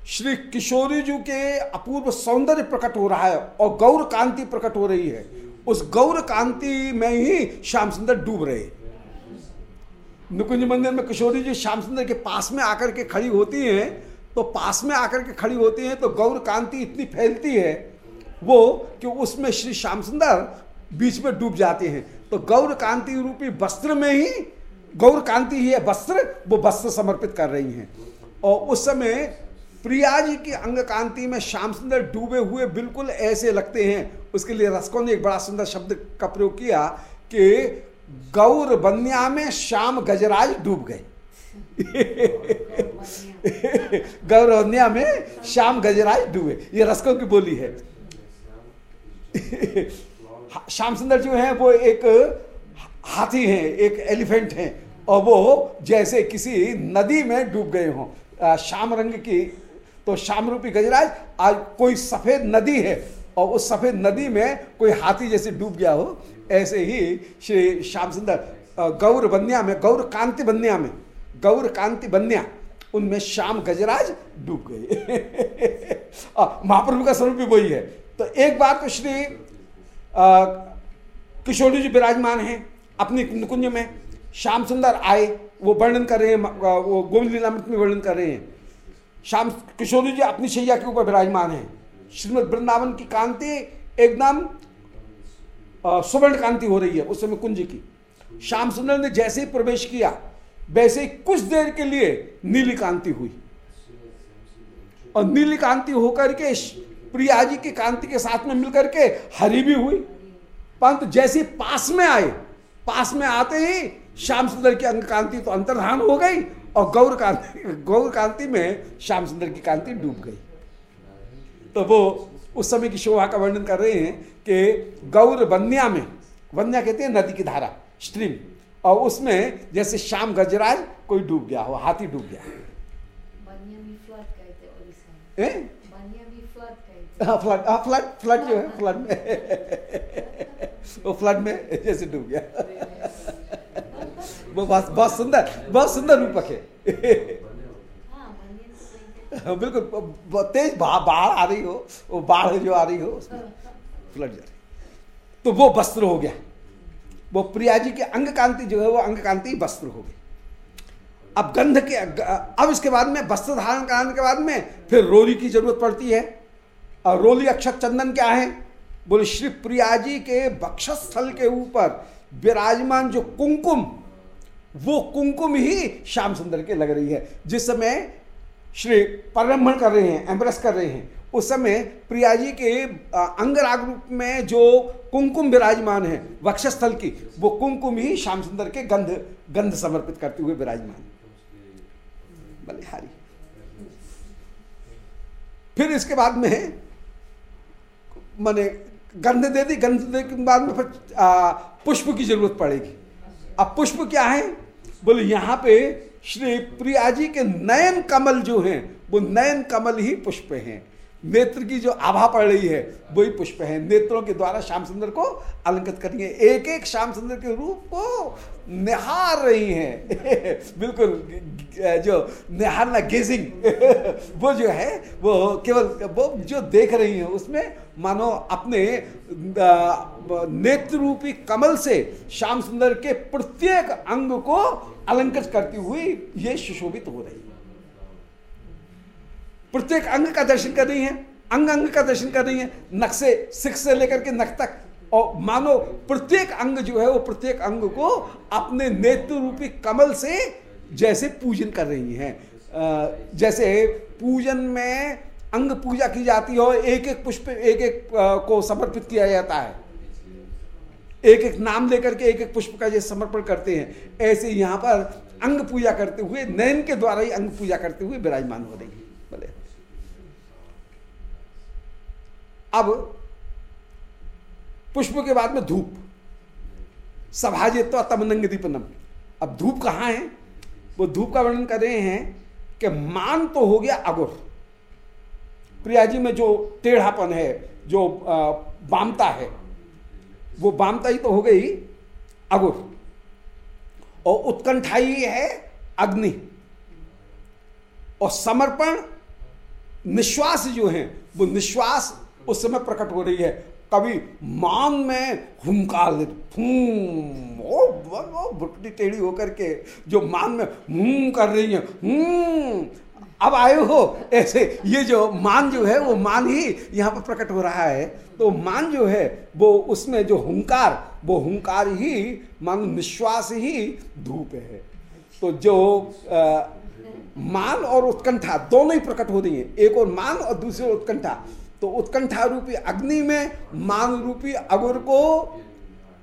श्री किशोरी जी के अपूर्व सौंदर्य प्रकट हो रहा है और गौर कांति प्रकट हो रही है। उस गौर कांति में ही श्याम सुंदर डूब रहे। नुकुंज मंदिर में किशोरी जी श्याम सुंदर के पास में आकर के खड़ी होती हैं तो पास में आकर के खड़ी होती हैं तो गौर कांति इतनी फैलती है वो कि उसमें श्री श्याम सुंदर बीच में डूब जाते हैं। तो गौर कांति रूपी वस्त्र में ही गौर कांति ही है वस्त्र, वो वस्त्र समर्पित कर रही हैं। और उस समय प्रिया जी की अंग कांति में श्याम सुंदर डूबे हुए बिल्कुल ऐसे लगते हैं। उसके लिए रसकों ने एक बड़ा सुंदर शब्द का प्रयोग किया कि गौर बन्या में श्याम गजराज डूब गए। गौर बन्या में श्याम गजराज डूबे। ये रसकों की बोली है। श्याम सुंदर जो है, वो एक हाथी हैं, एक एलिफेंट हैं, और वो जैसे किसी नदी में डूब गए हों। श्याम रंग की तो श्याम रूपी गजराज, आज कोई सफ़ेद नदी है, और उस सफ़ेद नदी में कोई हाथी जैसे डूब गया हो ऐसे ही श्री श्याम सुंदर गौर बन्या में, गौर कांति बन्या में, गौर कांति बन्या, उनमें श्याम गजराज डूब गए। महाप्रभु का स्वरूप भी वही है। तो एक बार तो श्री किशोरी जी विराजमान हैं अपनी कुंज में। श्याम सुंदर आए, वो वर्णन कर रहे हैं वो गोविंद लीलामृत में वर्णन कर रहे हैं। श्याम किशोरी जी अपनी शैया के ऊपर विराजमान है। श्रीमद वृंदावन की कांति एकदम सुवर्ण कांति हो रही है उस समय कुंज की। श्याम सुंदर ने जैसे ही प्रवेश किया, वैसे ही कुछ देर के लिए नीली कांति हुई। और नीली कांति होकर के प्रिया जी की कांति के साथ में मिलकर के हरी भी हुई। परंतु जैसे पास में आए, पास में आते ही श्याम सुंदर की अंग कांति तो अंतर्धान हो गई और गौर कांति गौर कांति में श्याम सुंदर की कांति डूब गई। तो वो उस समय की शोभा का वर्णन कर रहे हैं कि गौर वन्या में वन्या कहते हैं नदी की धारा स्ट्रीम और उसमें जैसे शाम गजराज कोई डूब गया हो हाथी डूब गया। हाँ फ्लड हाँ? फ्लड फ्लड जो है फ्लड में। वो फ्लड में जैसे डूब गया। वो बहुत बहुत सुंदर बहुत सुंदर रूपक है हाँ, बिल्कुल तेज बाढ़ आ रही हो, वो बाढ़ जो आ रही हो, उसमें फ्लड जा रही तो वो वस्त्र हो गया। वो प्रिया जी के अंग कांति जो है, वो अंग कांति वस्त्र हो गई। अब गंध के, अब इसके बाद में, वस्त्र धारण कराने के बाद में, फिर रोली की ज़रूरत पड़ती है। और रोली अक्षत चंदन क्या है? बोले, श्री प्रिया जी के बक्षस्थल के ऊपर विराजमान जो कुंकुम, वो कुंकुम ही श्याम सुंदर के लग रही है। जिस समय श्री परम्भण कर रहे हैं एम्ब्रेस कर रहे हैं। उस समय प्रिया जी के अंगराग रूप में जो कुंकुम विराजमान है, वक्षस्थल की, वो कुंकुम ही श्याम सुंदर के गंध गंध समर्पित करते हुए विराजमान। बलिहारी। फिर इसके बाद में, मैंने गंध दे दी, गंध दे के बाद में फिर पुष्प की ज़रूरत पड़ेगी। अब पुष्प क्या है? बोले, यहाँ पे श्री प्रिया जी के नयन कमल जो हैं, वो नयन कमल ही पुष्प हैं। नेत्र की जो आभा पड़ रही है, वही पुष्प है। नेत्रों के द्वारा श्याम सुंदर को अलंकृत करेंगे एक एक श्याम सुंदर के रूप को निहार रही हैं। बिल्कुल जो निहारना गेजिंग वो जो है, वो केवल, वो जो देख रही हैं, उसमें मानो अपने नेत्र रूपी कमल से श्याम सुंदर के प्रत्येक अंग को अलंकृत करती हुई ये सुशोभित हो रही है। प्रत्येक अंग का दर्शन कर रही है, अंग अंग का दर्शन कर रही है, नक्शे सिख से लेकर के नख तक। और मानो प्रत्येक अंग जो है वो प्रत्येक अंग को अपने नेत्र रूपी कमल से जैसे पूजन कर रही हैं। जैसे पूजन में अंग पूजा की जाती हो एक एक पुष्प, एक एक को समर्पित किया जाता है। एक एक नाम लेकर के एक एक पुष्प का ये समर्पण करते हैं। ऐसे यहाँ पर अंग पूजा करते हुए, नयन के द्वारा ही अंग पूजा करते हुए विराजमान हो रही बोले। अब पुष्प के बाद में धूप। सभाजित्व तमनंग दीपनम। अब धूप कहाँ है? वो धूप का वर्णन कर रहे हैं कि मान तो हो गया अगुर। प्रिया जी में जो टेढ़ापन है, जो बामता है वो बामता ही तो हो गई अगुर। और उत्कंठाई है अग्नि। और समर्पण, निश्वास जो है, वो निश्वास उस समय प्रकट हो रही है। कभी मान में हुंकार बुटकी टेढ़ी होकर के जो मान में हूँ कर रही है, हूँ अब आए हो। ऐसे ये जो मान जो है वो मान ही यहाँ पर प्रकट हो रहा है। तो मान जो है वो उसमें जो हुंकार वो हुंकार ही मान निश्वास ही धूप है। तो जो आ, मान और उत्कंठा दोनों ही प्रकट हो रही है। एक और मान और दूसरी उत्कंठा। तो उत्कंठा रूपी अग्नि में मान रूपी अगुर को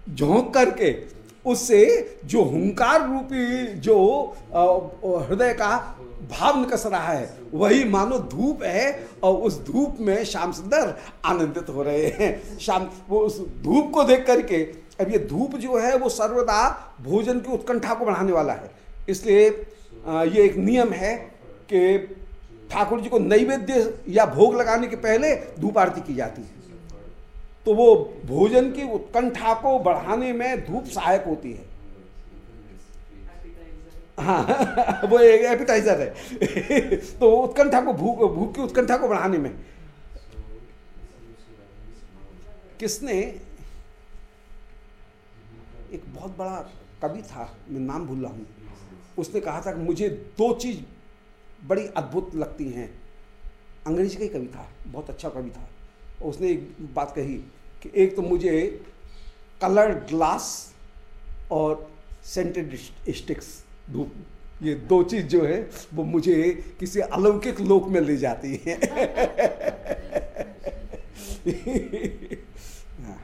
झोंक करके उससे जो हुंकार रूपी, जो हृदय का भाव निकस रहा है, वही मानो धूप है और उस धूप में श्याम सुंदर आनंदित हो रहे हैं। श्याम, वो उस धूप को देख करके, अब ये धूप जो है, वो सर्वदा भोजन की उत्कंठा को बढ़ाने वाला है। इसलिए ये एक नियम है कि ठाकुर जी को नैवेद्य या भोग लगाने के पहले धूप आरती की जाती है। तो वो भोजन की उत्कंठा को बढ़ाने में धूप सहायक होती है। हाँ वो एक एपिटाइजर है। तो उत्कंठा को भूख भूख की उत्कंठा को बढ़ाने में। किसने एक बहुत बड़ा कवि था, मैं नाम भूल रहा हूँ। उसने कहा था कि मुझे दो चीज़ बड़ी अद्भुत लगती हैं। अंग्रेज़ी का ही कवि था, बहुत अच्छा कवि था। उसने एक बात कही कि एक तो मुझे कलर ग्लास और सेंटेड स्टिक्स धूप ये दो चीज़ जो है, वो मुझे किसी अलौकिक लोक में ले जाती है। हाँ।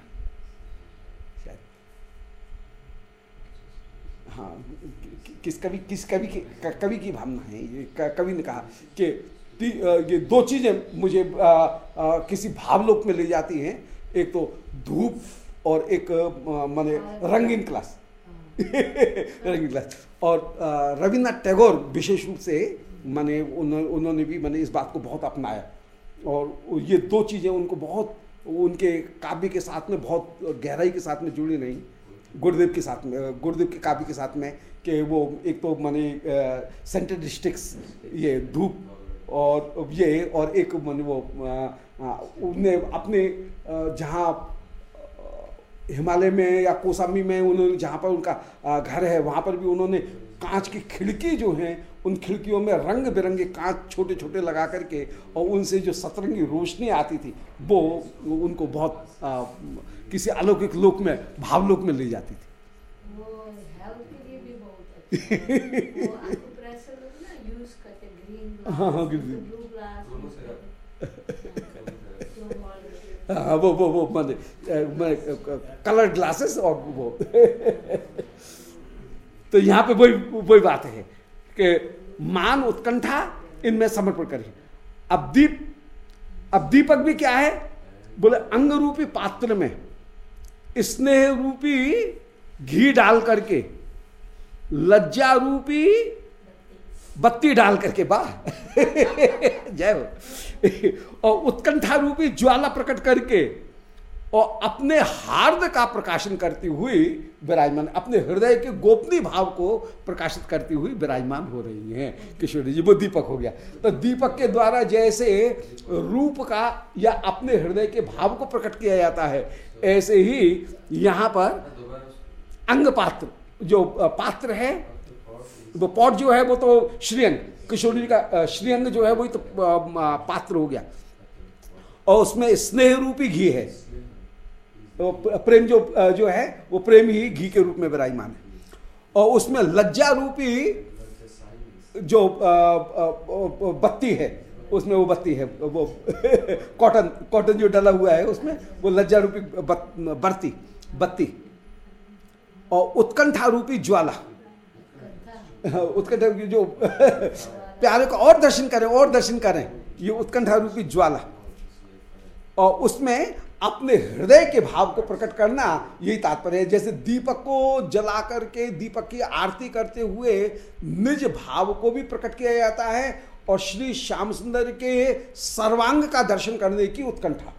हाँ किस कवि किस कवि की कवि की भावना है, ये कवि ने कहा कि ये दो चीज़ें मुझे आ, आ, किसी भावलोक में ले जाती हैं। एक तो धूप और एक माने रंगीन क्लास। रंगीन क्लास। और रविन्द्रनाथ टैगोर विशेष रूप से मैंने उन्होंने भी मैंने इस बात को बहुत अपनाया। और ये दो चीज़ें उनको बहुत उनके काव्य के साथ में बहुत गहराई के साथ में जुड़ी नहीं। गुरुदेव के साथ में गुरुदेव के काव्य के साथ में कि वो एक तो माने सेंट्रल डिस्ट्रिक्स ये धूप और ये और एक माने वो उनने अपने जहाँ हिमालय में या कोसामी में उन्होंने जहाँ पर उनका घर है वहाँ पर भी उन्होंने कांच की खिड़की जो हैं उन खिड़कियों में रंग बिरंगे कांच छोटे छोटे लगा करके और उनसे जो सतरंगी रोशनी आती थी वो उनको बहुत आ, किसी अलौकिक लोक में भावलोक में ले जाती थी। हाँ हाँ हाँ वो वो वो मैंने कलर ग्लासेस और वो। तो यहाँ पे वही वही बात है कि मान उत्कंठा इनमें समर्पण करिए। अब दीप अब दीपक भी क्या है? बोले अंग रूपी पात्र में। स्नेह रूपी घी डाल करके लज्जा रूपी बत्ती डाल करके बा। जय हो। और उत्कंठा रूपी ज्वाला प्रकट करके और अपने हार्द का प्रकाशन करती हुई विराजमान, अपने हृदय के गोपनीय भाव को प्रकाशित करती हुई विराजमान हो रही हैं। किशोरी जी, वो दीपक हो गया। तो दीपक के द्वारा जैसे रूप का या अपने हृदय के भाव को प्रकट किया जाता है, ऐसे ही यहाँ पर अंग पात्र जो पात्र है वो पॉट जो है वो तो श्रीअंग, किशोरी का श्रीअंग जो है वही तो पात्र हो गया। और उसमें स्नेह रूपी घी है। तो प्रेम जो जो है, वो प्रेम ही घी के रूप में विराजमान है। और उसमें लज्जा रूपी जो बत्ती है, उसमें वो बत्ती है, वो कॉटन कॉटन जो डला हुआ है उसमें, वो लज्जा रूपी बत्ती बत्ती। और उत्कंठा रूपी ज्वाला। उत्कंठा जो प्यारे को और दर्शन करें, और दर्शन करें, ये उत्कंठा रूपी ज्वाला। और उसमें अपने हृदय के भाव को प्रकट करना यही तात्पर्य है। जैसे दीपक को जला करके, दीपक की आरती करते हुए निज भाव को भी प्रकट किया जाता है और श्री श्याम सुंदर के सर्वांग का दर्शन करने की उत्कंठा।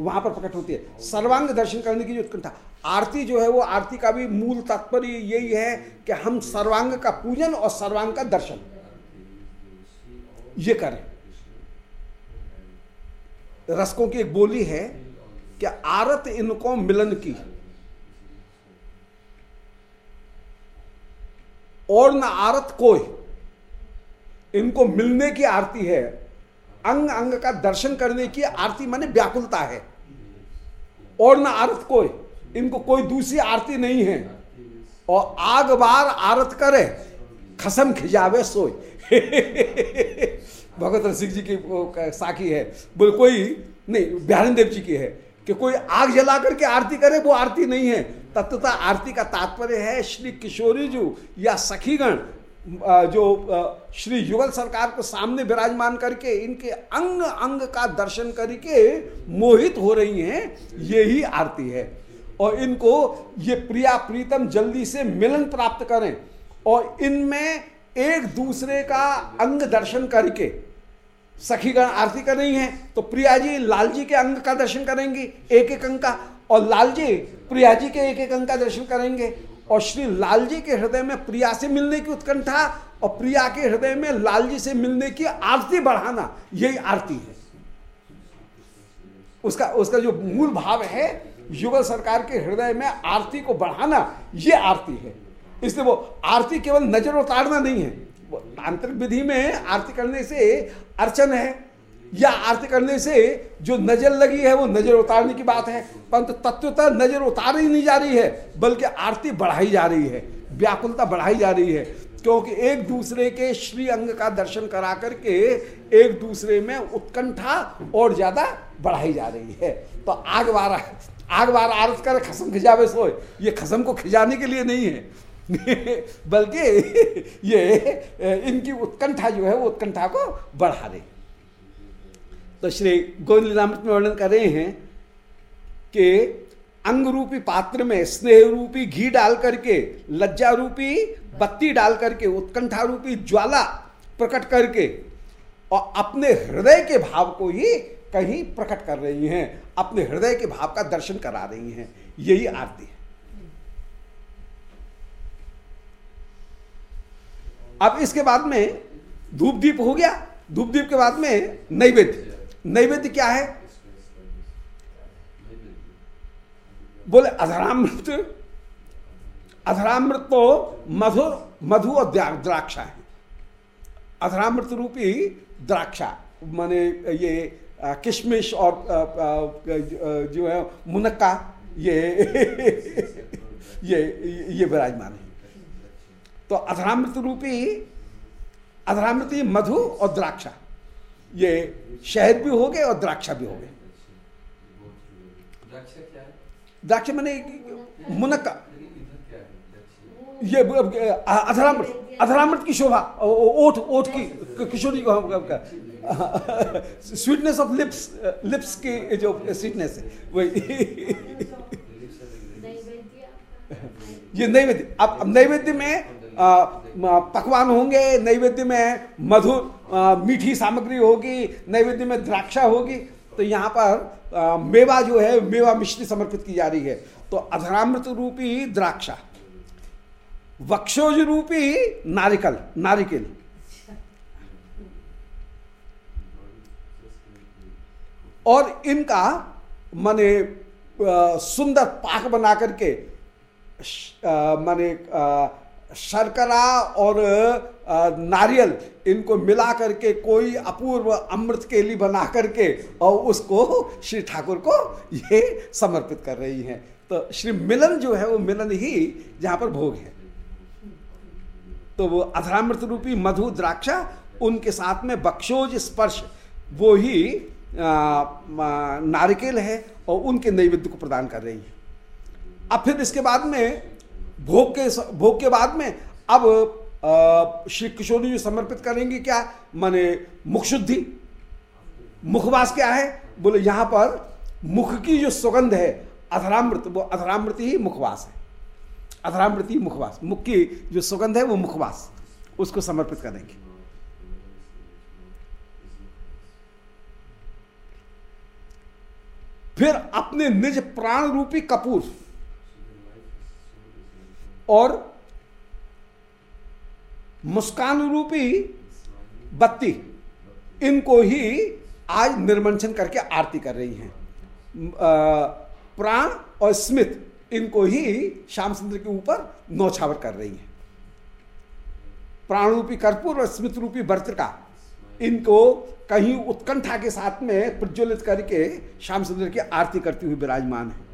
वहाँ पर प्रकट होती है। सर्वांग दर्शन करने की जो उत्कंठा, आरती जो है वो, आरती का भी मूल तात्पर्य यही है कि हम सर्वांग का पूजन और सर्वांग का दर्शन। ये करें। रसकों की एक बोली है कि आरत इनको मिलन की। और न आरत कोई। इनको मिलने की आरती है। अंग अंग का दर्शन करने की आरती माने व्याकुलता है। और न आरत कोई। इनको कोई दूसरी आरती नहीं है। और आग बार आरत करे, खसम खिजावे सोई भगवत रसिक जी की साखी है। बोले, कोई नहीं बिहारी देव जी की है कि कोई आग जला करके आरती करे, वो आरती नहीं है। तत्वता आरती का तात्पर्य है, श्री किशोरी जी या सखीगण जो श्री युगल सरकार को सामने विराजमान करके, इनके अंग अंग का दर्शन करके मोहित हो रही हैं, यही आरती है। और इनको, ये प्रिया प्रीतम जल्दी से मिलन प्राप्त करें और इनमें एक दूसरे का अंग दर्शन करके, सखीगण आरती कर रही हैं तो प्रिया जी लाल जी के अंग का दर्शन करेंगी, एक एक अंग का, और लाल जी प्रिया जी के एक एक अंग का दर्शन करेंगे और श्री लाल जी के हृदय में प्रिया से मिलने की उत्कंठा और प्रिया के हृदय में लाल जी से मिलने की आरती बढ़ाना, यही आरती है। उसका उसका जो मूल भाव है, युगल सरकार के हृदय में आरती को बढ़ाना, ये आरती है। इसलिए वो आरती केवल नज़र उतारना नहीं है तांत्रिक विधि में आरती करने से अर्चन है। या आरती करने से जो नज़र लगी है वो नज़र उतारने की बात है। परंतु तत्वता नज़र उतारी नहीं जा रही है, बल्कि आरती बढ़ाई जा रही है, व्याकुलता बढ़ाई जा रही है। क्योंकि एक दूसरे के श्री अंग का दर्शन करा करके एक दूसरे में उत्कंठा और ज़्यादा बढ़ाई जा रही है। तो आग बार आग बार आरत कर, खसम खिजावे सोए। ये खसम को खिजाने के लिए नहीं है। बल्कि ये, इनकी उत्कंठा जो है वो उत्कंठा को बढ़ा रही तो श्री गोविंद लीलामृत में वर्णन कर रहे हैं कि अंग रूपी पात्र में स्नेह रूपी घी डाल करके लज्जा रूपी बत्ती डाल करके उत्कंठा रूपी ज्वाला प्रकट करके और अपने हृदय के भाव को ही कहीं प्रकट कर रही हैं, अपने हृदय के भाव का दर्शन करा रही हैं। यही आरती है। अब इसके बाद में धूप दीप हो गया। धूप दीप के बाद में नैवेद्य। नैवेद्य क्या है? बोले, अधरामृत। अधरामृत तो मधुर मधु और द्राक्षा है। अधरामृत रूपी द्राक्षा, माने ये किशमिश और जो है, मुनक्का, ये ये ये विराजमान है। तो अधरामृत रूपी, अधरामृत मधु और द्राक्षा। ये शहद भी हो गए और द्राक्षा भी हो गए। द्राक्षा मैंने मुनक्का। ये अधरामृत अधरामृत की शोभा ओठ ओठ की किशोरी को हम स्वीटनेस ऑफ़ लिप्स लिप्स की जो स्वीटनेस है वही। ये नैवेद्य अब नैवेद्य में पकवान होंगे नैवेद्य में मधु मीठी सामग्री होगी नैवेद्य में द्राक्षा होगी तो यहाँ पर आ, मेवा जो है मेवा मिश्री समर्पित की जा रही है। तो अधरामृत रूपी द्राक्षा वक्षोज रूपी नारिकल नारिकेल। और इनका माने सुंदर पाक बना करके माने शर्करा और नारियल, इनको मिला करके कोई अपूर्व अमृत केली बना करके और उसको श्री ठाकुर को ये समर्पित कर रही हैं। तो श्री मिलन जो है, वो मिलन ही जहाँ पर भोग है। तो वो अधरामृत रूपी मधु द्राक्षा, उनके साथ में बक्षोज स्पर्श, वो ही नारिकेल है और उनके नैवेद्य को प्रदान कर रही है। अब फिर इसके बाद में भोग के भोग के बाद में अब श्री किशोरी जी समर्पित करेंगे क्या? माने मुख शुद्धि। मुखवास क्या है? बोले, यहाँ पर मुख की जो सुगंध है, अधरामृत, वो अधरामृत ही मुखवास है। अधरामृत ही मुखवास। मुख की जो सुगंध है, वो मुखवास। उसको समर्पित करेंगे। फिर अपने निज प्राण रूपी कपूर और मुस्कान रूपी बत्ती इनको ही आज निर्मंशन करके आरती कर रही हैं। प्राण और स्मित इनको ही श्याम सुंदर के ऊपर नौछावर कर रही हैं। प्राण रूपी कर्पूर और स्मित रूपी वर्तिका इनको कहीं उत्कंठा के साथ में प्रज्वलित करके श्याम सुंदर की आरती करती हुई विराजमान है।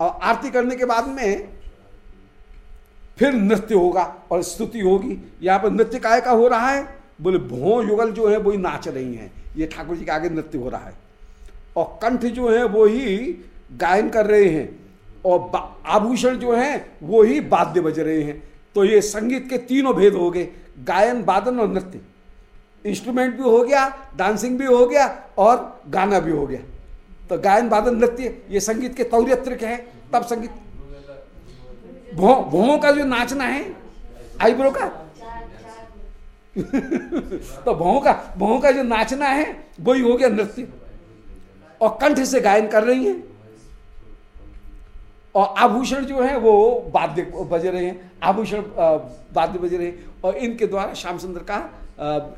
और आरती करने के बाद में फिर नृत्य होगा और स्तुति होगी। यहाँ पर नृत्य काय का हो रहा है। बोले, भो युगल जो है वही नाच रही हैं। ये ठाकुर जी के आगे नृत्य हो रहा है। और कंठ जो है, वो ही गायन कर रहे हैं। और आभूषण जो है, वो ही वाद्य बज रहे हैं। तो ये संगीत के तीनों भेद हो गए। गायन, वादन और नृत्य। इंस्ट्रूमेंट भी हो गया, डांसिंग भी हो गया और गाना भी हो गया। तो गायन, वादन, नृत्य, ये संगीत के तौर्यत्र है। तब संगीत भो का जो नाचना है, आईब्रो का? तो भों का भों का जो नाचना है, वही हो गया नृत्य। और कंठ से गायन कर रही हैं। और आभूषण जो है, वो वाद्य बज रहे हैं। आभूषण वाद्य बज रहे हैं। और इनके द्वारा श्याम सुंदर का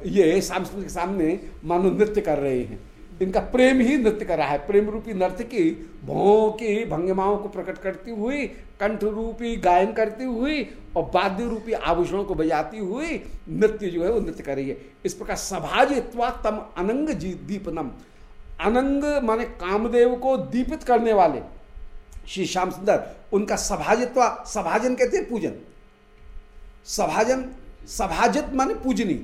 ये श्याम सुंदर के सामने मानो नृत्य कर रहे हैं। इनका प्रेम ही नृत्य कर रहा है। प्रेम रूपी नृत्य की भों की भंगिमाओं को प्रकट करती हुई, कंठ रूपी गायन करती हुई और वाद्य रूपी आभूषणों को बजाती हुई नृत्य जो है वो नृत्य कर रही है। इस प्रकार सभाजित्वा तम अनंग जी दीपनम। अनंग माने कामदेव को दीपित करने वाले। श्री श्याम सुंदर, उनका सभाजित्वा सभाजन कहते हैं पूजन। सभाजन, सभाजित माने पूजनी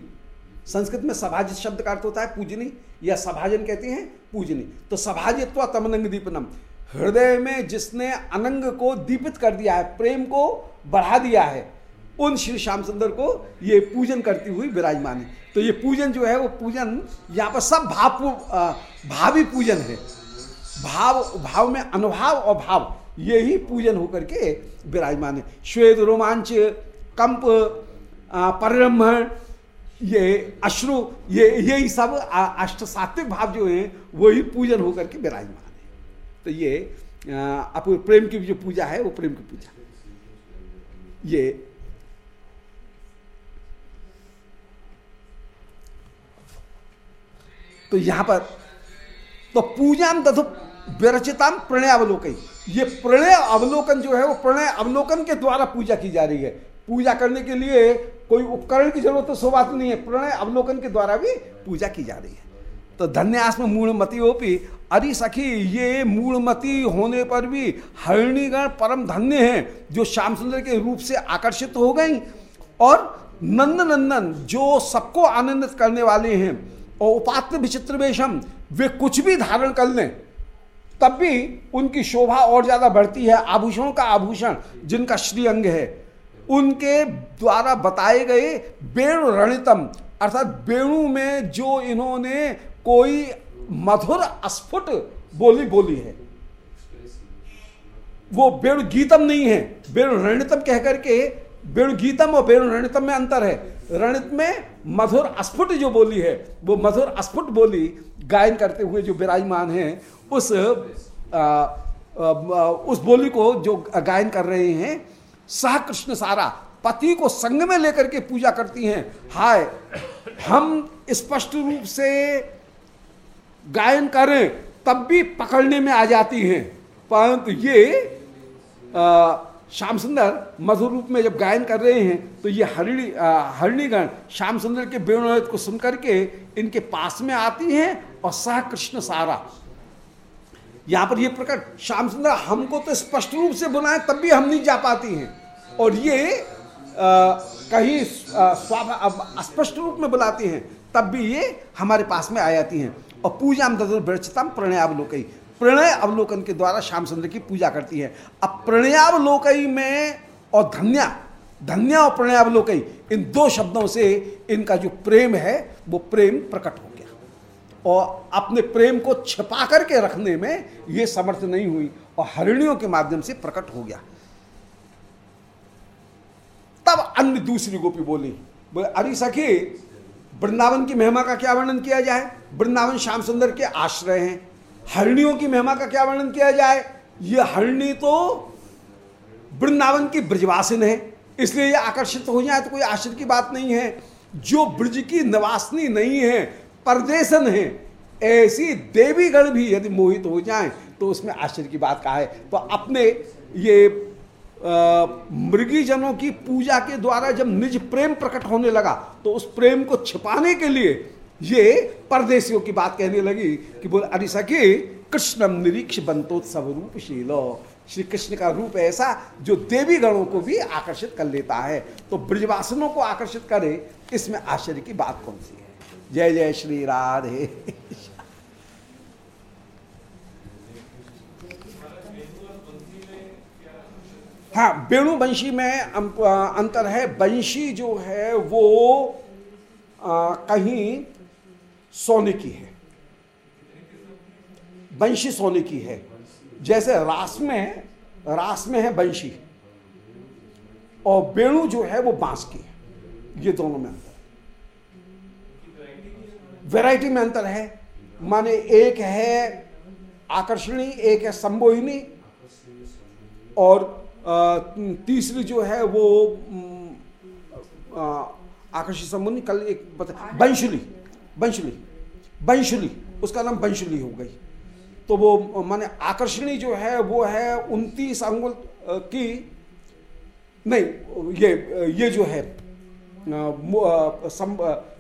संस्कृत में सभाजित शब्द का अर्थ होता है पूजनी, या सभाजन कहते हैं पूजनी। तो सभाजित्व तमनंग दीपनम हृदय में जिसने अनंग को दीपित कर दिया है, प्रेम को बढ़ा दिया है, उन श्री श्याम सुंदर को ये पूजन करती हुई विराजमान है। तो ये पूजन जो है, वो पूजन, यहाँ पर सब भाव भावी पूजन है। भाव भाव में अनुभाव और भाव, ये ही पूजन होकर के विराजमान है। श्वेत रोमांच, कंप परिब्रह्मण ये अश्रु, ये, यही सब अष्ट सात्विक भाव जो है, वही पूजन होकर के विराजमान है। तो ये अपूर्व प्रेम की जो पूजा है, वो प्रेम की पूजा। ये तो यहाँ पर तो पूजा दधु विरचिताम प्रणय अवलोकन ये प्रणय अवलोकन जो है, वो प्रणय अवलोकन के द्वारा पूजा की जा रही है। पूजा करने के लिए कोई उपकरण की ज़रूरत तो बात नहीं है। प्रणय अवलोकन के द्वारा भी पूजा की जा रही है। तो धन्यास में मूलमती ओपी अरे सखी, ये मूलमती होने पर भी हरणीगण परम धन्य हैं, जो श्याम सुंदर के रूप से आकर्षित हो गई। और नंद नंदन जो सबको आनंदित करने वाले हैं, और उपात्र विचित्र वेशम, वे कुछ भी धारण कर लें, तब भी उनकी शोभा और ज़्यादा बढ़ती है। आभूषणों का आभूषण जिनका श्रीअंग है। उनके द्वारा बताए गए वेणु रणितम अर्थात वेणु में जो इन्होंने कोई मधुर स्फुट बोली बोली है वो वेणु गीतम नहीं है। वेणु रणितम कह करके वेणु गीतम और वेणु रणितम में अंतर है। रणित में मधुर स्फुट जो बोली है वो मधुर स्फुट बोली गायन करते हुए जो विराजमान है उस आ, आ, आ, उस बोली को जो गायन कर रहे हैं सह कृष्ण सारा, पति को संग में लेकर के पूजा करती हैं। हाय, हम स्पष्ट रूप से गायन करें तब भी पकड़ने में आ जाती हैं। परंतु ये श्याम सुंदर मधुर रूप में जब गायन कर रहे हैं तो ये हरिणी हरिणीगण श्याम सुंदर के वेणुत को सुनकर के इनके पास में आती हैं और सह कृष्ण सारा। यहाँ पर ये प्रकट श्याम सुंदर हमको तो स्पष्ट रूप से बुलाए तब भी हम नहीं जा पाती हैं। और ये आ, कहीं स्पष्ट रूप में बुलाती हैं तब भी ये हमारे पास में आ जाती हैं। और पूजा में ददुर्भ्रचतम प्रणयावलोकई प्रणय अवलोकन के द्वारा श्याम सुंदर की पूजा करती है। अब प्रणयावलोकई में और धन्या धन्या और प्रणयावलोकई इन दो शब्दों से इनका जो प्रेम है वो प्रेम प्रकट हो और अपने प्रेम को छिपा करके रखने में ये समर्थ नहीं हुई और हरिणियों के माध्यम से प्रकट हो गया। तब अन्य दूसरी गोपी बोली, बोले, अरे सखी, वृंदावन की महिमा का क्या वर्णन किया जाए? वृंदावन श्याम सुंदर के आश्रय हैं। हरणियों की महिमा का क्या वर्णन किया जाए? ये हरणी तो वृंदावन की ब्रजवासिन है, इसलिए ये आकर्षित हो जाए तो कोई आश्चर्य की बात नहीं है। जो ब्रज की निवासनी नहीं है परदेशन है। ऐसी देवीगण भी यदि मोहित हो जाए तो उसमें आश्चर्य की बात कहा है। तो अपने ये मृगी जनों की पूजा के द्वारा जब निज प्रेम प्रकट होने लगा तो उस प्रेम को छिपाने के लिए ये परदेशियों की बात कहने लगी कि बोल, अरे सखी कृष्णम निरीक्ष बंतोत्सव रूप शीलो श्री कृष्ण का रूप ऐसा जो देवी गणों को भी आकर्षित कर लेता है। तो ब्रजवासनों को आकर्षित करे। इसमें आश्चर्य की बात कौन सी है? जय जय श्री राधे। हाँ वेणु वंशी में अंतर है। वंशी जो है वो आ, कहीं सोने की है। वंशी सोने की है। जैसे रास में रास में है वंशी और वेणु जो है वो बाँस की है। ये दोनों में वैरायटी में अंतर है। माने एक है आकर्षणी, एक है संबोहिनी और तीसरी जो है वो आकर्षित संबंधी कल एक बता, बंशुली बंशुली बंशुली, उसका नाम बंशुली हो गई। तो वो, माने आकर्षणी जो है वो है उनतीस अंगुल की, नहीं, ये ये जो है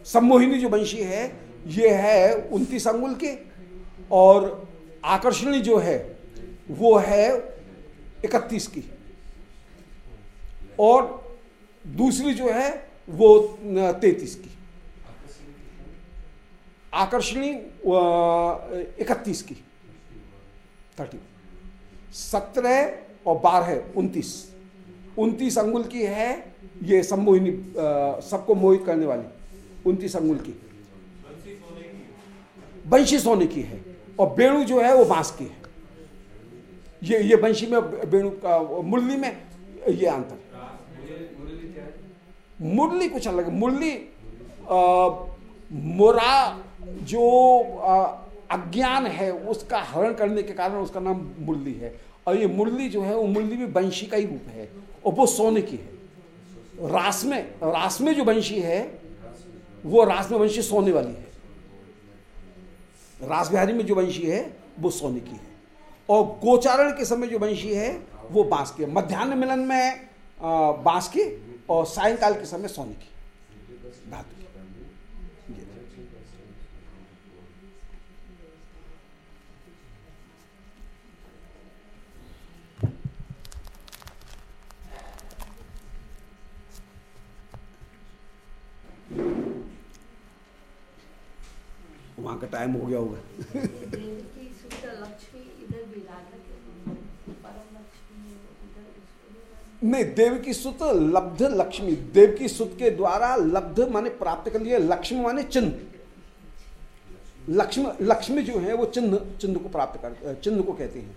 सम्मोहिनी जो वंशी है ये है उनतीस अंगुल के। और आकर्षणी जो है, वो है इकतीस की। और दूसरी जो है, वो तैतीस की। आकर्षणी इकतीस की। थर्टी सत्रह और बारह उनतीस। उनतीस अंगुल की है, ये सम्मोहिनी सबको मोहित करने वाली। उनतीस अंगुल की। बंशी सोने की है और बेणु जो है वो बाँस की है। ये ये बंशी में बेणु का मुरली में ये अंतर। मुरली कुछ अलग है। मुरली मोरा जो आ, अज्ञान है उसका हरण करने के कारण उसका नाम मुरली है। और ये मुरली जो है वो मुरली भी वंशी का ही रूप है और वो सोने की है। रास में रास में जो वंशी है वो रास में वंशी सोने वाली है। रास बिहारी में जो वंशी है, वो सोने की है। और गोचारण के समय जो वंशी है, वो बाँस की, मध्यान्ह मिलन में बाँस की और सायंकाल के समय सोने की। धातु वहाँ का टाइम हो गया होगा। नहीं देव की सुत लब्ध लक्ष्मी देव की सुत के द्वारा लब्ध माने प्राप्त कर लिए लक्ष्मी माने चिन्ह। लक्ष्मी लक्ष्मी जो है वो चिन्ह चिन्ह को प्राप्त कर चिन्ह को कहते हैं।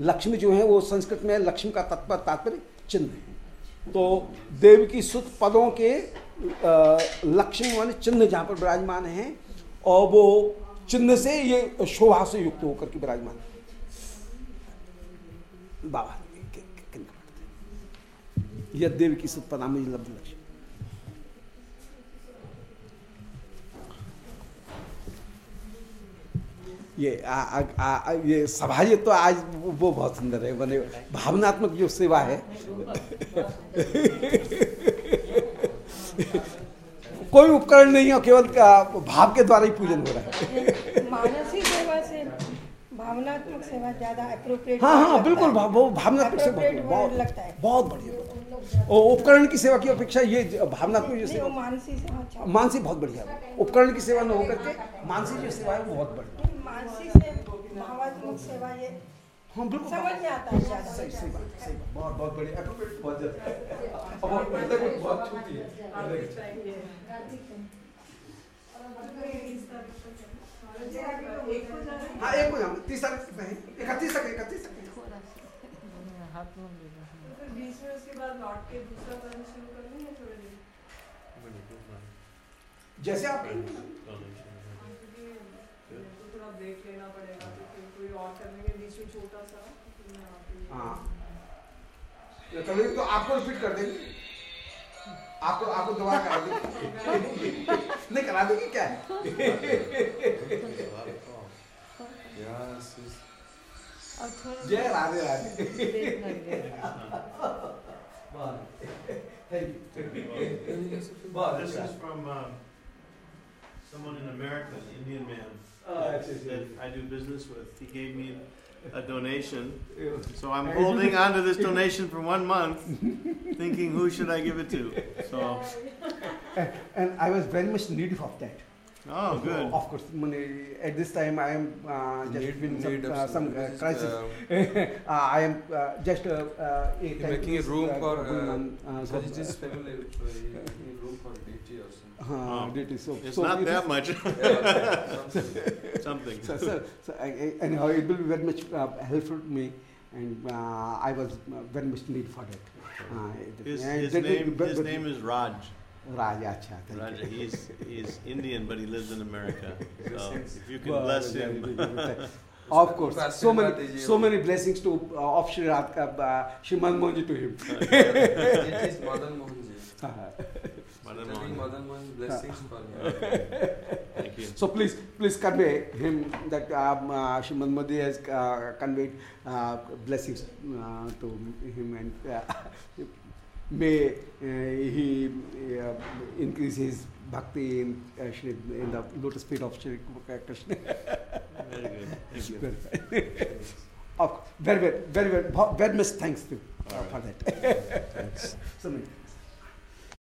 लक्ष्मी जो है वो संस्कृत में लक्ष्मी का तत्पर तात्पर्य चिन्ह है। तो देव की सुत पदों के लक्ष्मी माने चिन्ह जहाँ पर विराजमान है और वो चिन्ह से ये शोभा से युक्त होकर के विराजमान बाबा यद्यव की सत्पनाम लब्ध लक्ष्य ये आ, आ, आ, ये सभा ये तो आज वो बहुत सुंदर है बने भावनात्मक जो सेवा है। कोई उपकरण नहीं है केवल भाव के द्वारा ही पूजन हो रहा है। मानसिक सेवा से भावनात्मक सेवा ज़्यादा अप्रोप्रिएट हाँ हाँ बिल्कुल भावनात्मक सेवा बहुत लगता है। बहुत बढ़िया। उपकरण की सेवा की अपेक्षा ये भावनात्मक जो सेवा मानसी सेवा अच्छा। बहुत बढ़िया। उपकरण की सेवा न होकर के मानसी जो सेवा है वो बहुत बढ़िया। मानसी से भावात्मक सेवा ये हाँ बिल्कुल समझ में आता है। सही सही बात सही बात। बहुत बहुत बढ़िया। एप्रोप्रिएट बहुत ज़्यादा और मतलब बहुत छोटी है। हाँ एक हो जाऊँगा तीस तारीख इकतीस तक इकतीस तक। हाथ में ले लो बीच में उसके बाद लौट के दूसरा पढ़ना शुरू कर लूँ या थोड़ी देर जैसे आप थोड़ा ब्रेक लेना पड़ेगा तो कोई और करने छोटा सा हाँ कभी तो आपको रिपीट कर देंगे आपको आपको दोबारा करा देंगे नहीं करा देंगे क्या है जय Radhe Radhe This is from uh, someone in America, an Indian man uh, that I do business with. He gave me a donation. So I'm holding on to this donation for one month, thinking who should I give it to. So. And I was very much needy of that. Oh, good. Of course, at this time I am uh, just need, in some, uh, some uh, crisis. Uh, I am uh, just uh, making a room for uh, so Sajid's family, room for DT or something. Uh. DT. So, it's so not it that much. something. So, so, so I, anyhow, it will be very much helpful to me, and I was very much need for that. his, his, name, his name is Raj. Raja, acha. Raja, he's he's Indian, but he lives in America. So if you can bless him. of course, so many so many blessings to uh, of Shri Radhika, uh, Shri Manmohanji to him. it is Madan Mohanji. So please, please convey him that um, uh, Shri Manmohanji has uh, conveyed uh, blessings uh, to him and. Uh, may uh, he uh, increase his bhakti in, uh, in the lotus feet of Shri Krishna. very good. Thank you. Very, very, very, very, very, very much thanks to, uh, right. for that. Thanks. so,